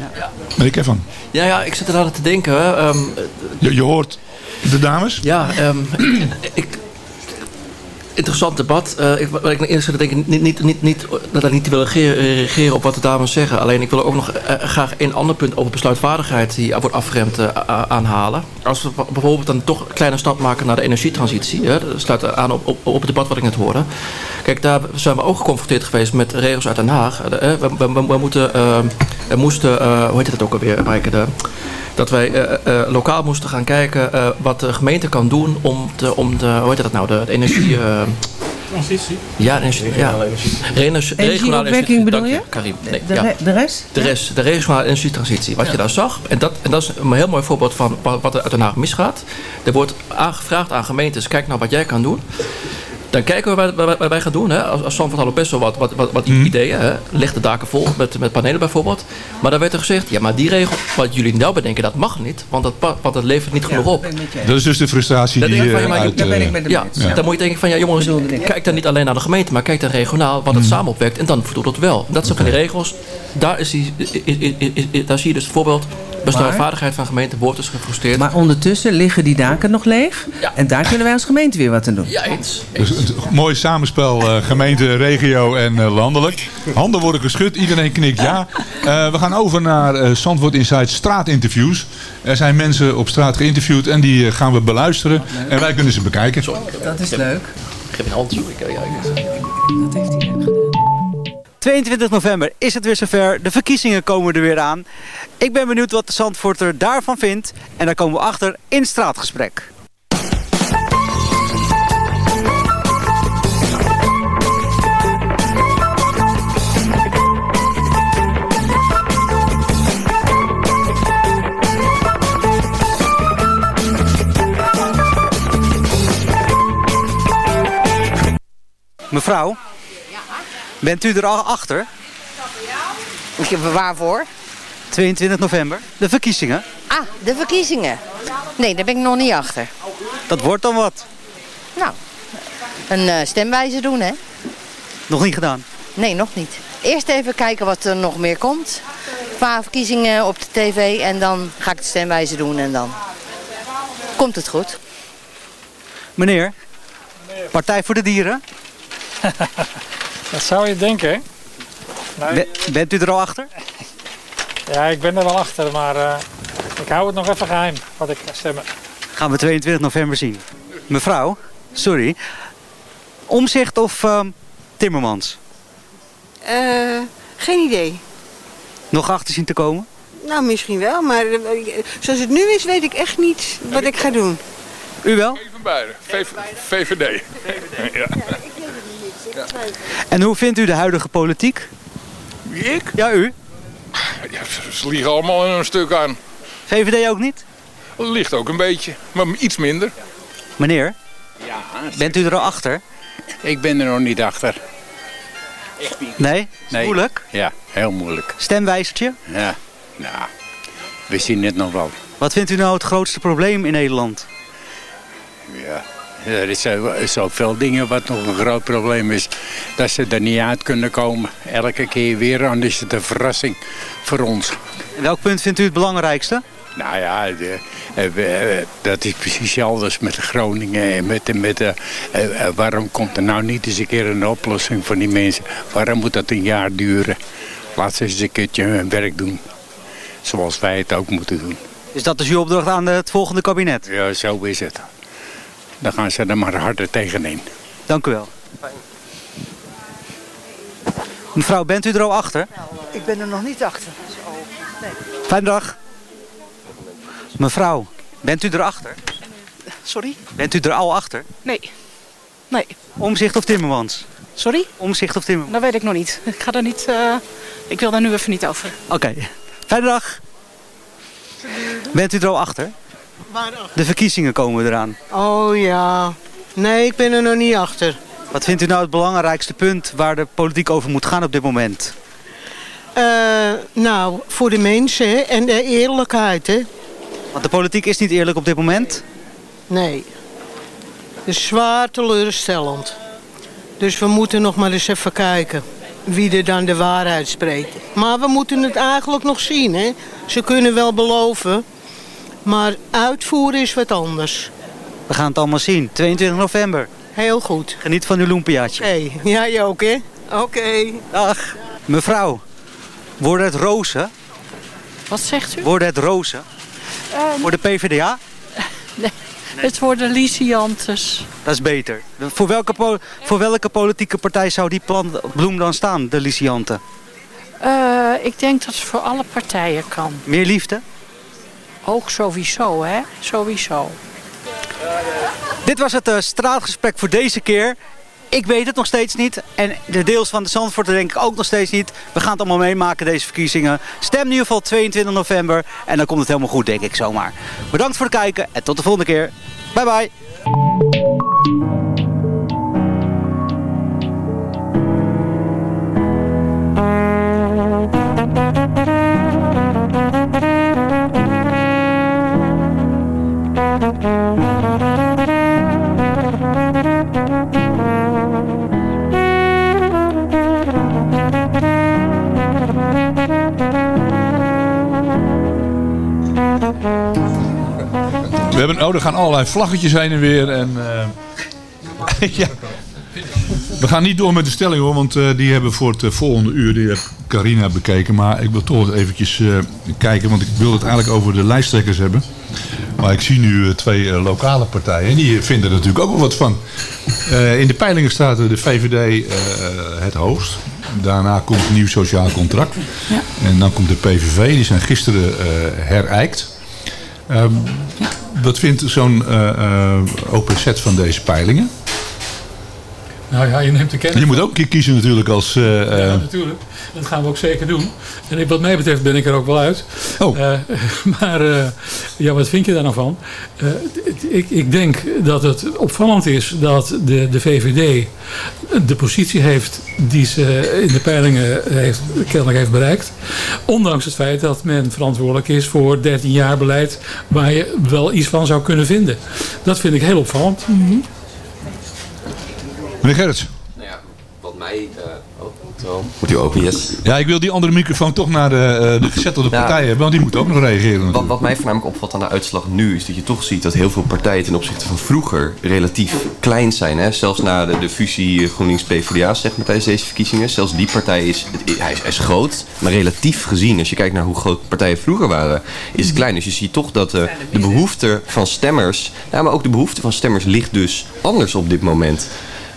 meneer Kevin, Ja, ja, ik zit er aan te denken. Ehm, je, je hoort de dames? ja, ehm, interessant debat. Eh, ik, wat ik zou denken, niet, niet, niet, niet, dat ik niet willen reageren, op wat de dames zeggen. Alleen ik wil ook nog eh, graag een ander punt over besluitvaardigheid die wordt afgeremd eh, aanhalen. Als we bijvoorbeeld dan toch een kleine stap maken naar de energietransitie. Dat sluit aan op, op, op het debat wat ik net hoorde. Kijk, daar zijn we ook geconfronteerd geweest met regels uit Den Haag. We, we, we, moeten, eh, we moesten, hoe heet het ook alweer, Maaike, de dat wij eh, eh, lokaal moesten gaan kijken eh, wat de gemeente kan doen om, te, om de, hoe heet dat nou, de, de energie... Transitie. ja, de energie, ja. Regionale Energieopwekking bedoel je? Karim. Nee, De, ja. de rest? De rest, de regionale energietransitie. Wat je daar zag, en dat, en dat is een heel mooi voorbeeld van wat, wat er uit Den Haag misgaat. Er wordt aangevraagd aan gemeentes, kijk nou wat jij kan doen. Dan kijken we wat, wij gaan doen. Hè. Als, als we best wel wat, wat, wat, wat ideeën. Hè. Leg de daken vol met, met panelen bijvoorbeeld. Maar dan werd er gezegd, ja maar die regel wat jullie nou bedenken, dat mag niet. Want dat, want dat levert niet genoeg op. Dat is dus de frustratie Dat die van, eh, ja, maar uit... daar ben eh, ik met ja, dan moet je denken van ja jongens, kijk dan niet alleen naar de gemeente, maar kijk dan regionaal wat het samen opwekt en dan voldoet het wel. Dat zijn van die regels. Daar, is die, daar zie je dus het voorbeeld. Besluitvaardigheid van gemeente wordt dus gefrustreerd. Maar ondertussen liggen die daken nog leeg. En daar kunnen wij als gemeente weer wat aan doen. Ja, eens. Dus mooi samenspel eh, gemeente, regio en eh, landelijk. Handen worden geschud, iedereen knikt ja. Eh, we gaan over naar eh Zandvoort Inside straatinterviews. Er zijn mensen op straat geïnterviewd en die gaan we beluisteren. En wij kunnen ze bekijken. Dat is leuk. Ik heb een hand zoek. Ik, ja, ik- 22 november is het weer zover. De verkiezingen komen er weer aan. Ik ben benieuwd wat de Zandvoorter daarvan vindt. En daar komen we achter in straatgesprek. Mevrouw, bent u er al achter? Waarvoor? 22 november, de verkiezingen. Ah, de verkiezingen. Nee, daar ben ik nog niet achter. Dat wordt dan wat. Nou, een eh, stemwijzer doen, hè? Nog niet gedaan. Nee, nog niet. Eerst even kijken wat er nog meer komt. Qua verkiezingen op de tv en dan ga ik de stemwijzer doen en dan komt het goed. Meneer, Partij voor de Dieren. Dat zou je denken, Ben- bent u er al achter? ja, ik ben er wel achter, maar eh, ik hou het nog even geheim wat ik ga stemmen. Gaan we 22 november zien. Mevrouw, sorry. Omzicht of ehm, Timmermans? Eh, geen idee. Nog achter zien te komen? Nou, misschien wel, maar eh, zoals het nu is, weet ik echt niet wat ik ga doen. U wel? Van beide. VV VVD. Ja. En hoe vindt u de huidige politiek? Wie ik? Ja, u. Ja, ze liggen allemaal in een stuk aan. VVD ook niet? Ligt ook een beetje, maar iets minder. Meneer, Ja, bent u er al achter? ik ben er nog niet achter. Nee? Is Moeilijk? Ja, heel moeilijk. Stemwijzertje? Ja, nou, we zien het nog wel. Wat vindt u nou het grootste probleem in Nederland? Ja, er zo- zoveel dingen wat nog een groot probleem is. Dat ze er niet uit kunnen komen. Elke keer weer, dan is het een verrassing voor ons. En welk punt vindt u het belangrijkste? Nou ja, de, eh, we- eh, dat is precies hetzelfde als met Groningen. En met, de- met, de, eh, waarom komt er nou niet eens een keer een oplossing voor die mensen? Waarom moet dat een jaar duren? Laat ze eens een keertje hun werk doen. Zoals wij het ook moeten doen. Is dat dus uw opdracht aan het volgende kabinet? Ja, zo is het. Dan gaan ze er maar harder tegenin. Dank u wel. Mevrouw, bent u er al achter? Ik ben er nog niet achter. Fijne dag. Mevrouw, bent u erachter? Sorry? Bent u er al achter? Nee. Nee. Omzicht of Timmermans? Sorry? Omzicht of Timmermans? Dat weet ik nog niet. Ik ga daar niet... eh, ik wil daar nu even niet over. Oké. Fijne dag. Bent u er al achter? De verkiezingen komen eraan. Oh ja. Nee, ik ben er nog niet achter. Wat vindt u nou het belangrijkste punt waar de politiek over moet gaan op dit moment? Eh, nou, voor de mensen hè, en de eerlijkheid, hè? Want de politiek is niet eerlijk op dit moment. Nee. Het is zwaar teleurstellend. Dus we moeten nog maar eens even kijken wie er dan de waarheid spreekt. Maar we moeten het eigenlijk nog zien, hè? Ze kunnen wel beloven, maar uitvoeren is wat anders. We gaan het allemaal zien. 22 november. Heel goed. Geniet van uw loempiaatje. Oké, jij ook, hè? Oké. Dag. Mevrouw, worden het rozen? Wat zegt u? Worden het rozen? Voor de PvdA? Nee, het worden Lysiantes. Dat is beter. Voor welke, voor welke politieke partij zou die plan, bloem dan staan, de Lysianten? Eh, ik denk dat het voor alle partijen kan. Meer liefde? Ook sowieso, hè? Sowieso. Dit was het eh, straatgesprek voor deze keer. Ik weet het nog steeds niet. En de deels van de Zandvoort denk ik ook nog steeds niet. We gaan het allemaal meemaken, deze verkiezingen. Stem in ieder geval 22 november. En dan komt het helemaal goed, denk ik zomaar. Bedankt voor het kijken en tot de volgende keer. Bye bye. Oh, er gaan allerlei vlaggetjes heen en weer. En, eh, ja. We gaan niet door met de stelling hoor, want eh, die hebben voor het eh, volgende uur die heeft Carina bekeken. Maar ik wil toch eventjes kijken, want ik wil het eigenlijk over de lijsttrekkers hebben. Maar ik zie nu twee lokale partijen en die vinden er natuurlijk ook wel wat van. In de peilingen staat de VVD het hoogst. Daarna komt een nieuw sociaal contract. En dan komt de PVV, die zijn gisteren herijkt. Ehm, Wat vindt zo'n eh, open set van deze peilingen? Nou ja, je neemt de kennis. Je moet ook een keer kiezen natuurlijk als... eh, eh, Ja, natuurlijk. Dat gaan we ook zeker doen. En ik- wat mij betreft ben ik er ook wel uit. Oh. Eh, maar eh, ja, wat vind je daar nou van? Eh, ik, ik denk dat het opvallend is dat de, de VVD de positie heeft die ze in de peilingen heeft, kennelijk heeft bereikt. Ondanks het feit dat men verantwoordelijk is voor 13 jaar beleid waar je wel iets van zou kunnen vinden. Dat vind ik heel opvallend. Meneer Gerrits. Nou ja, wat mij... eh, oh. Moet u open, yes. Ja, ik wil die andere microfoon toch naar de, eh, de gezettelde Ja. partijen hebben, want die moeten ook nog reageren. Wat, wat mij voornamelijk opvalt aan de uitslag nu is dat je toch ziet dat heel veel partijen ten opzichte van vroeger relatief klein zijn. Hè? Zelfs na de, de fusie GroenLinks-PVDA, zeg maar tijdens deze verkiezingen. Zelfs die partij is, het- hij is, hij is groot, maar relatief gezien, als je kijkt naar hoe groot partijen vroeger waren, is het klein. Dus je ziet toch dat eh, de behoefte van stemmers, ja, maar ook de behoefte van stemmers ligt dus anders op dit moment.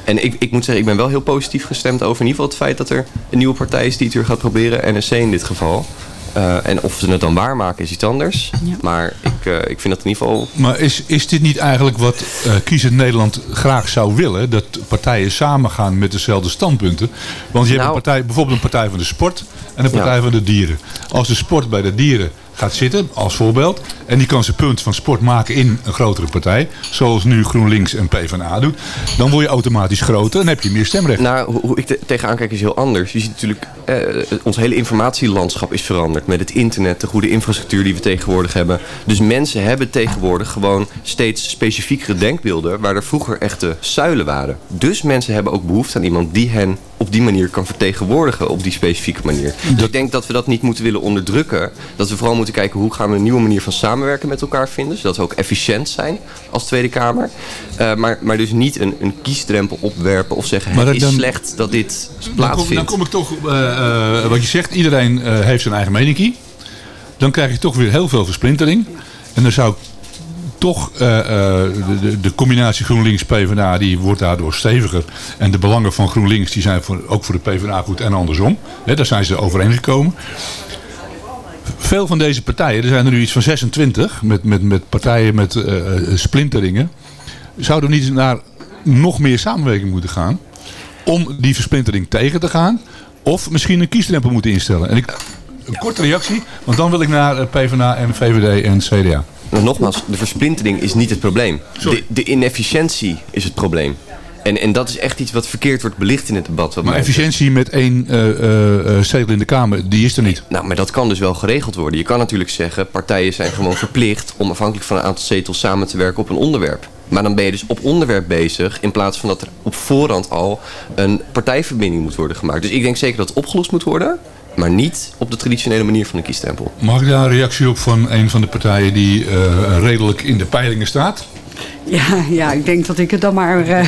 En ik, ik moet zeggen, ik ben wel heel positief gestemd over in ieder geval het feit dat er een nieuwe partij is die het weer gaat proberen. NSC in dit geval. Eh, en of ze het dan waarmaken is iets anders. Maar ik, eh, ik vind dat in ieder geval... Maar is, is dit niet eigenlijk wat eh kiezend Nederland graag zou willen? Dat partijen samengaan met dezelfde standpunten? Want je hebt Nou- een partij, bijvoorbeeld een partij van de sport en een partij Ja. van de dieren. Als de sport bij de dieren gaat zitten, als voorbeeld, en die kan zijn punt van sport maken in een grotere partij, zoals nu GroenLinks en PvdA doet, dan word je automatisch groter en heb je meer stemrecht. Nou, hoe, ik tegenaan kijk is heel anders. Je ziet natuurlijk, eh, ons hele informatielandschap is veranderd. Met het internet, de goede infrastructuur die we tegenwoordig hebben. Dus mensen hebben tegenwoordig gewoon steeds specifiekere denkbeelden... waar er vroeger echte zuilen waren. Dus mensen hebben ook behoefte aan iemand die hen op die manier kan vertegenwoordigen. Op die specifieke manier. Dus ik denk dat we dat niet moeten willen onderdrukken. Dat we vooral moeten kijken hoe gaan we een nieuwe manier van samenwerken met elkaar vinden. Zodat we ook efficiënt zijn als Tweede Kamer. Eh, maar, maar dus niet een, een kiesdrempel opwerpen of zeggen... Maar het is dan- slecht dat dit Dan kom, plaatsvindt. dan kom ik toch, eh, eh, wat je zegt, iedereen eh, heeft zijn eigen mening. Dan krijg je toch weer heel veel versplintering. En dan zou ik toch eh, eh, de, de, combinatie GroenLinks-PvdA, die wordt daardoor steviger. En de belangen van GroenLinks, die zijn voor, ook voor de PvdA goed en andersom. Hè, daar zijn ze overeengekomen. Veel van deze partijen, er zijn er nu iets van 26, met, met, met partijen met eh, eh, splinteringen. Zouden we niet naar nog meer samenwerking moeten gaan? om die versplintering tegen te gaan. Of misschien een kiesdrempel moeten instellen. En ik, een korte reactie, want dan wil ik naar eh, PvdA en VVD en CDA. Maar nogmaals, de versplintering is niet het probleem. De, de inefficiëntie is het probleem. En, en dat is echt iets wat verkeerd wordt belicht in het debat. Maar betreft. efficiëntie met één eh, eh, eh, zetel in de Kamer, die is er niet. Nou, maar dat kan dus wel geregeld worden. Je kan natuurlijk zeggen, partijen zijn gewoon verplicht om afhankelijk van een aantal zetels samen te werken op een onderwerp. Maar dan ben je dus op onderwerp bezig in plaats van dat er op voorhand al een partijverbinding moet worden gemaakt. Dus ik denk zeker dat het opgelost moet worden, maar niet op de traditionele manier van een kiesstempel. Mag ik daar een reactie op van een van de partijen die redelijk in de peilingen staat? Ja, ja, ik denk dat ik het dan maar eh,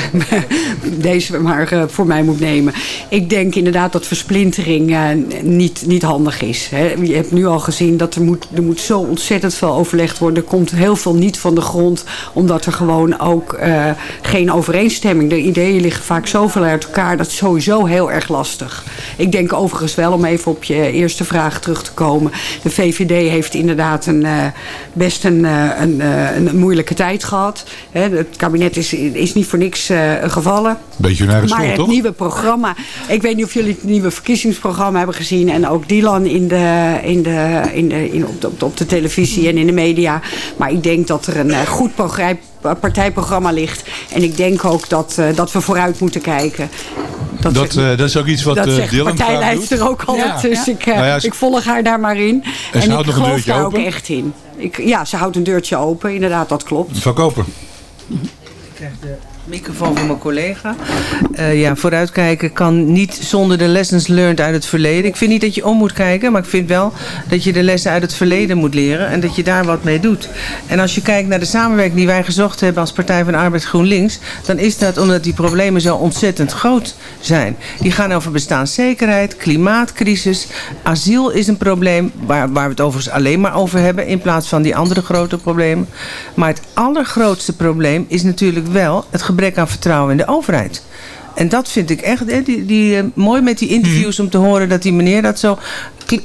deze maar eh, voor mij moet nemen. Ik denk inderdaad dat versplintering eh, niet, niet handig is. Hè. Je hebt nu al gezien dat er moet, er moet zo ontzettend veel overlegd worden. Er komt heel veel niet van de grond, omdat er gewoon ook geen overeenstemming. De ideeën liggen vaak zoveel uit elkaar, dat is sowieso heel erg lastig. Ik denk overigens wel, om even op je eerste vraag terug te komen. De VVD heeft inderdaad een, best een, een, eh, een moeilijke tijd gehad. Hè, het kabinet is, is niet voor niks eh, gevallen. Beetje hun eigen Maar het toch? nieuwe programma. Ik weet niet of jullie het nieuwe verkiezingsprogramma hebben gezien. En ook Dylan in de, in de, in de, in, op, de, op de televisie en in de media. Maar ik denk dat er een eh, goed progr- partijprogramma ligt. En ik denk ook dat, eh, dat we vooruit moeten kijken. Dat, zegt- eh, dat is ook iets wat dat de Dylan graag partijleider doet. ook altijd. Ja. Dus ik, Nou ja, ze- ik volg haar daar maar in. En ze En, houdt ik nog een geloof deurtje daar ook open? echt in. Ik, ja, ze houdt een deurtje open. Inderdaad, dat klopt. Mevrouw Koper. Microfoon van mijn collega. Eh, ja, vooruitkijken kan niet zonder de lessons learned uit het verleden. Ik vind niet dat je om moet kijken, maar ik vind wel dat je de lessen uit het verleden moet leren en dat je daar wat mee doet. En als je kijkt naar de samenwerking die wij gezocht hebben als Partij van Arbeid GroenLinks, dan is dat omdat die problemen zo ontzettend groot zijn. Die gaan over bestaanszekerheid, klimaatcrisis, asiel is een probleem waar, waar we het overigens alleen maar over hebben in plaats van die andere grote problemen. Maar het allergrootste probleem is natuurlijk wel het gebrek aan vertrouwen in de overheid. En dat vind ik echt hè, die, die, eh, mooi met die interviews Mhm. om te horen dat die meneer dat zo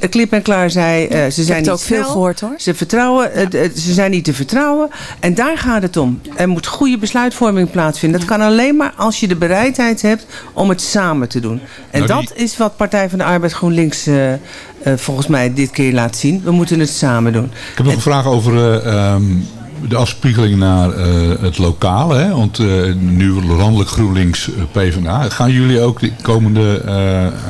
eh, klip en klaar zei. eh, ze zijn niet ook veel gehoord, hoor. Ze, vertrouwen, ze zijn niet te vertrouwen. En daar gaat het om. Er moet goede besluitvorming plaatsvinden. Dat kan alleen maar als je de bereidheid hebt om het samen te doen. En Nou, dat is wat Partij van de Arbeid GroenLinks volgens mij dit keer laat zien. We moeten het samen doen. Ik heb nog een vraag over eh, ehm, de afspiegeling naar eh, het lokale. Hè? Want eh, nu landelijk GroenLinks eh, PvdA. Gaan jullie ook de komende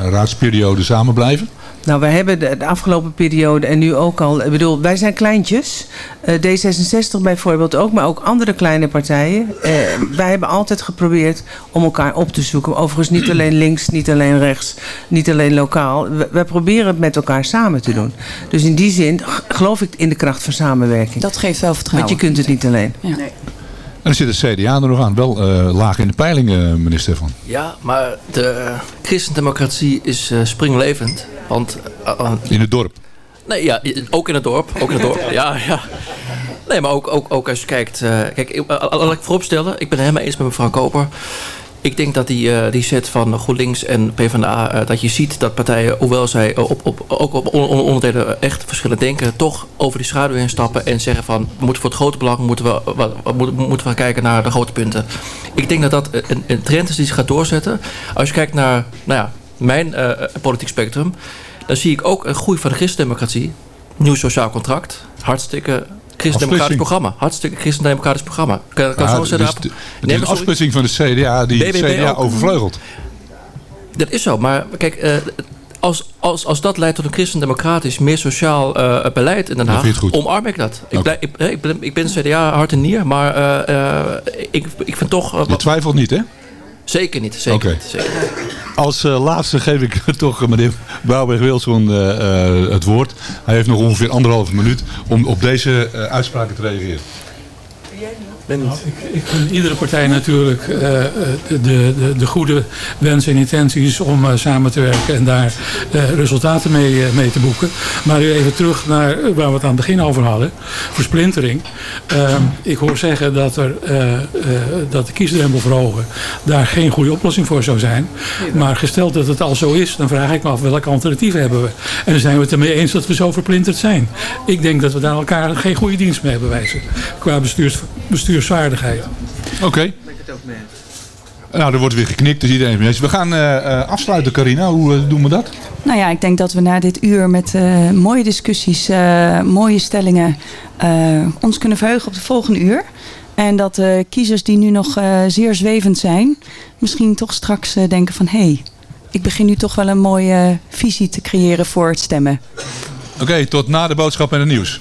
raadsperiode samen blijven? Nou, wij hebben de, de afgelopen periode en nu ook al... Ik bedoel, wij zijn kleintjes. Eh, D66 bijvoorbeeld ook, maar ook andere kleine partijen. Eh, wij hebben altijd geprobeerd om elkaar op te zoeken. Overigens niet alleen links, niet alleen rechts, niet alleen lokaal. We- Wij proberen het met elkaar samen te doen. Dus in die zin geloof ik in de kracht van samenwerking. Dat geeft wel vertrouwen. Want je kunt het niet alleen. Ja. En dan zit het CDA er nog aan. Wel eh, laag in de peilingen, meneer Stefan. Ja, maar de christendemocratie is eh, springlevend. Want... eh, eh, In het dorp. Nee, ja, ook in het dorp. Ook in het dorp, ja, ja. Nee, maar ook, ook, ook als je kijkt... eh, kijk, eh, laat ik vooropstellen. Ik ben het helemaal eens met mevrouw Koper. Ik denk dat die, eh, die set van GroenLinks en PvdA... eh, dat je ziet dat partijen, hoewel zij op, op, ook op on- on- onderdelen echt verschillend denken... toch over die schaduw heen stappen en zeggen van... moeten voor het grote belang moeten we, moeten, we kijken naar de grote punten. Ik denk dat dat een, een trend is die zich gaat doorzetten. Als je kijkt naar nou ja, mijn eh, politiek spectrum... dan zie ik ook een groei van de christendemocratie. Nieuw sociaal contract. Hartstikke christendemocratisch programma. Hartstikke christendemocratisch programma. Kan, kan Ja, zo zeggen? Nee, een afsplitsing van de CDA die BBB CDA ook. overvleugelt. Dat is zo, maar kijk, eh, als, als, als dat leidt tot een christendemocratisch, meer sociaal eh, beleid in Den Haag, omarm ik dat. Ik, ik, ik, ben, ik ben CDA hart en nier, maar eh, ik, ik vind toch... Je twijfelt niet, hè? Zeker niet, zeker niet. Zeker niet. Als eh, laatste geef ik toch eh, meneer Bouwberg-Wilson eh, het woord. Hij heeft nog ongeveer anderhalve minuut om op deze uitspraken te reageren. Nou, ik, ik gun iedere partij natuurlijk eh, eh, de, de, de goede wensen en intenties om eh, samen te werken en daar resultaten mee, mee te boeken. Maar nu even terug naar waar we het aan het begin over hadden, versplintering. Ehm, ik hoor zeggen dat, er, dat de kiesdrempel verhogen daar geen goede oplossing voor zou zijn. Maar gesteld dat het al zo is, dan vraag ik me af welke alternatieven hebben we. En dan zijn we het ermee eens dat we zo verplinterd zijn. Ik denk dat we daar elkaar geen goede dienst mee hebben wijzen qua bestuurs, bestuursvaardigheid. Oké. Nou, er wordt weer geknikt, dus iedereen is. We gaan eh, eh, afsluiten, Carina. Hoe eh, doen we dat? Nou ja, ik denk dat we na dit uur met eh, mooie discussies, eh, mooie stellingen, eh, ons kunnen verheugen op de volgende uur. En dat de kiezers die nu nog eh, zeer zwevend zijn, misschien toch straks eh, denken van hé, hey, ik begin nu toch wel een mooie visie te creëren voor het stemmen. Oké, tot na de boodschap en het nieuws.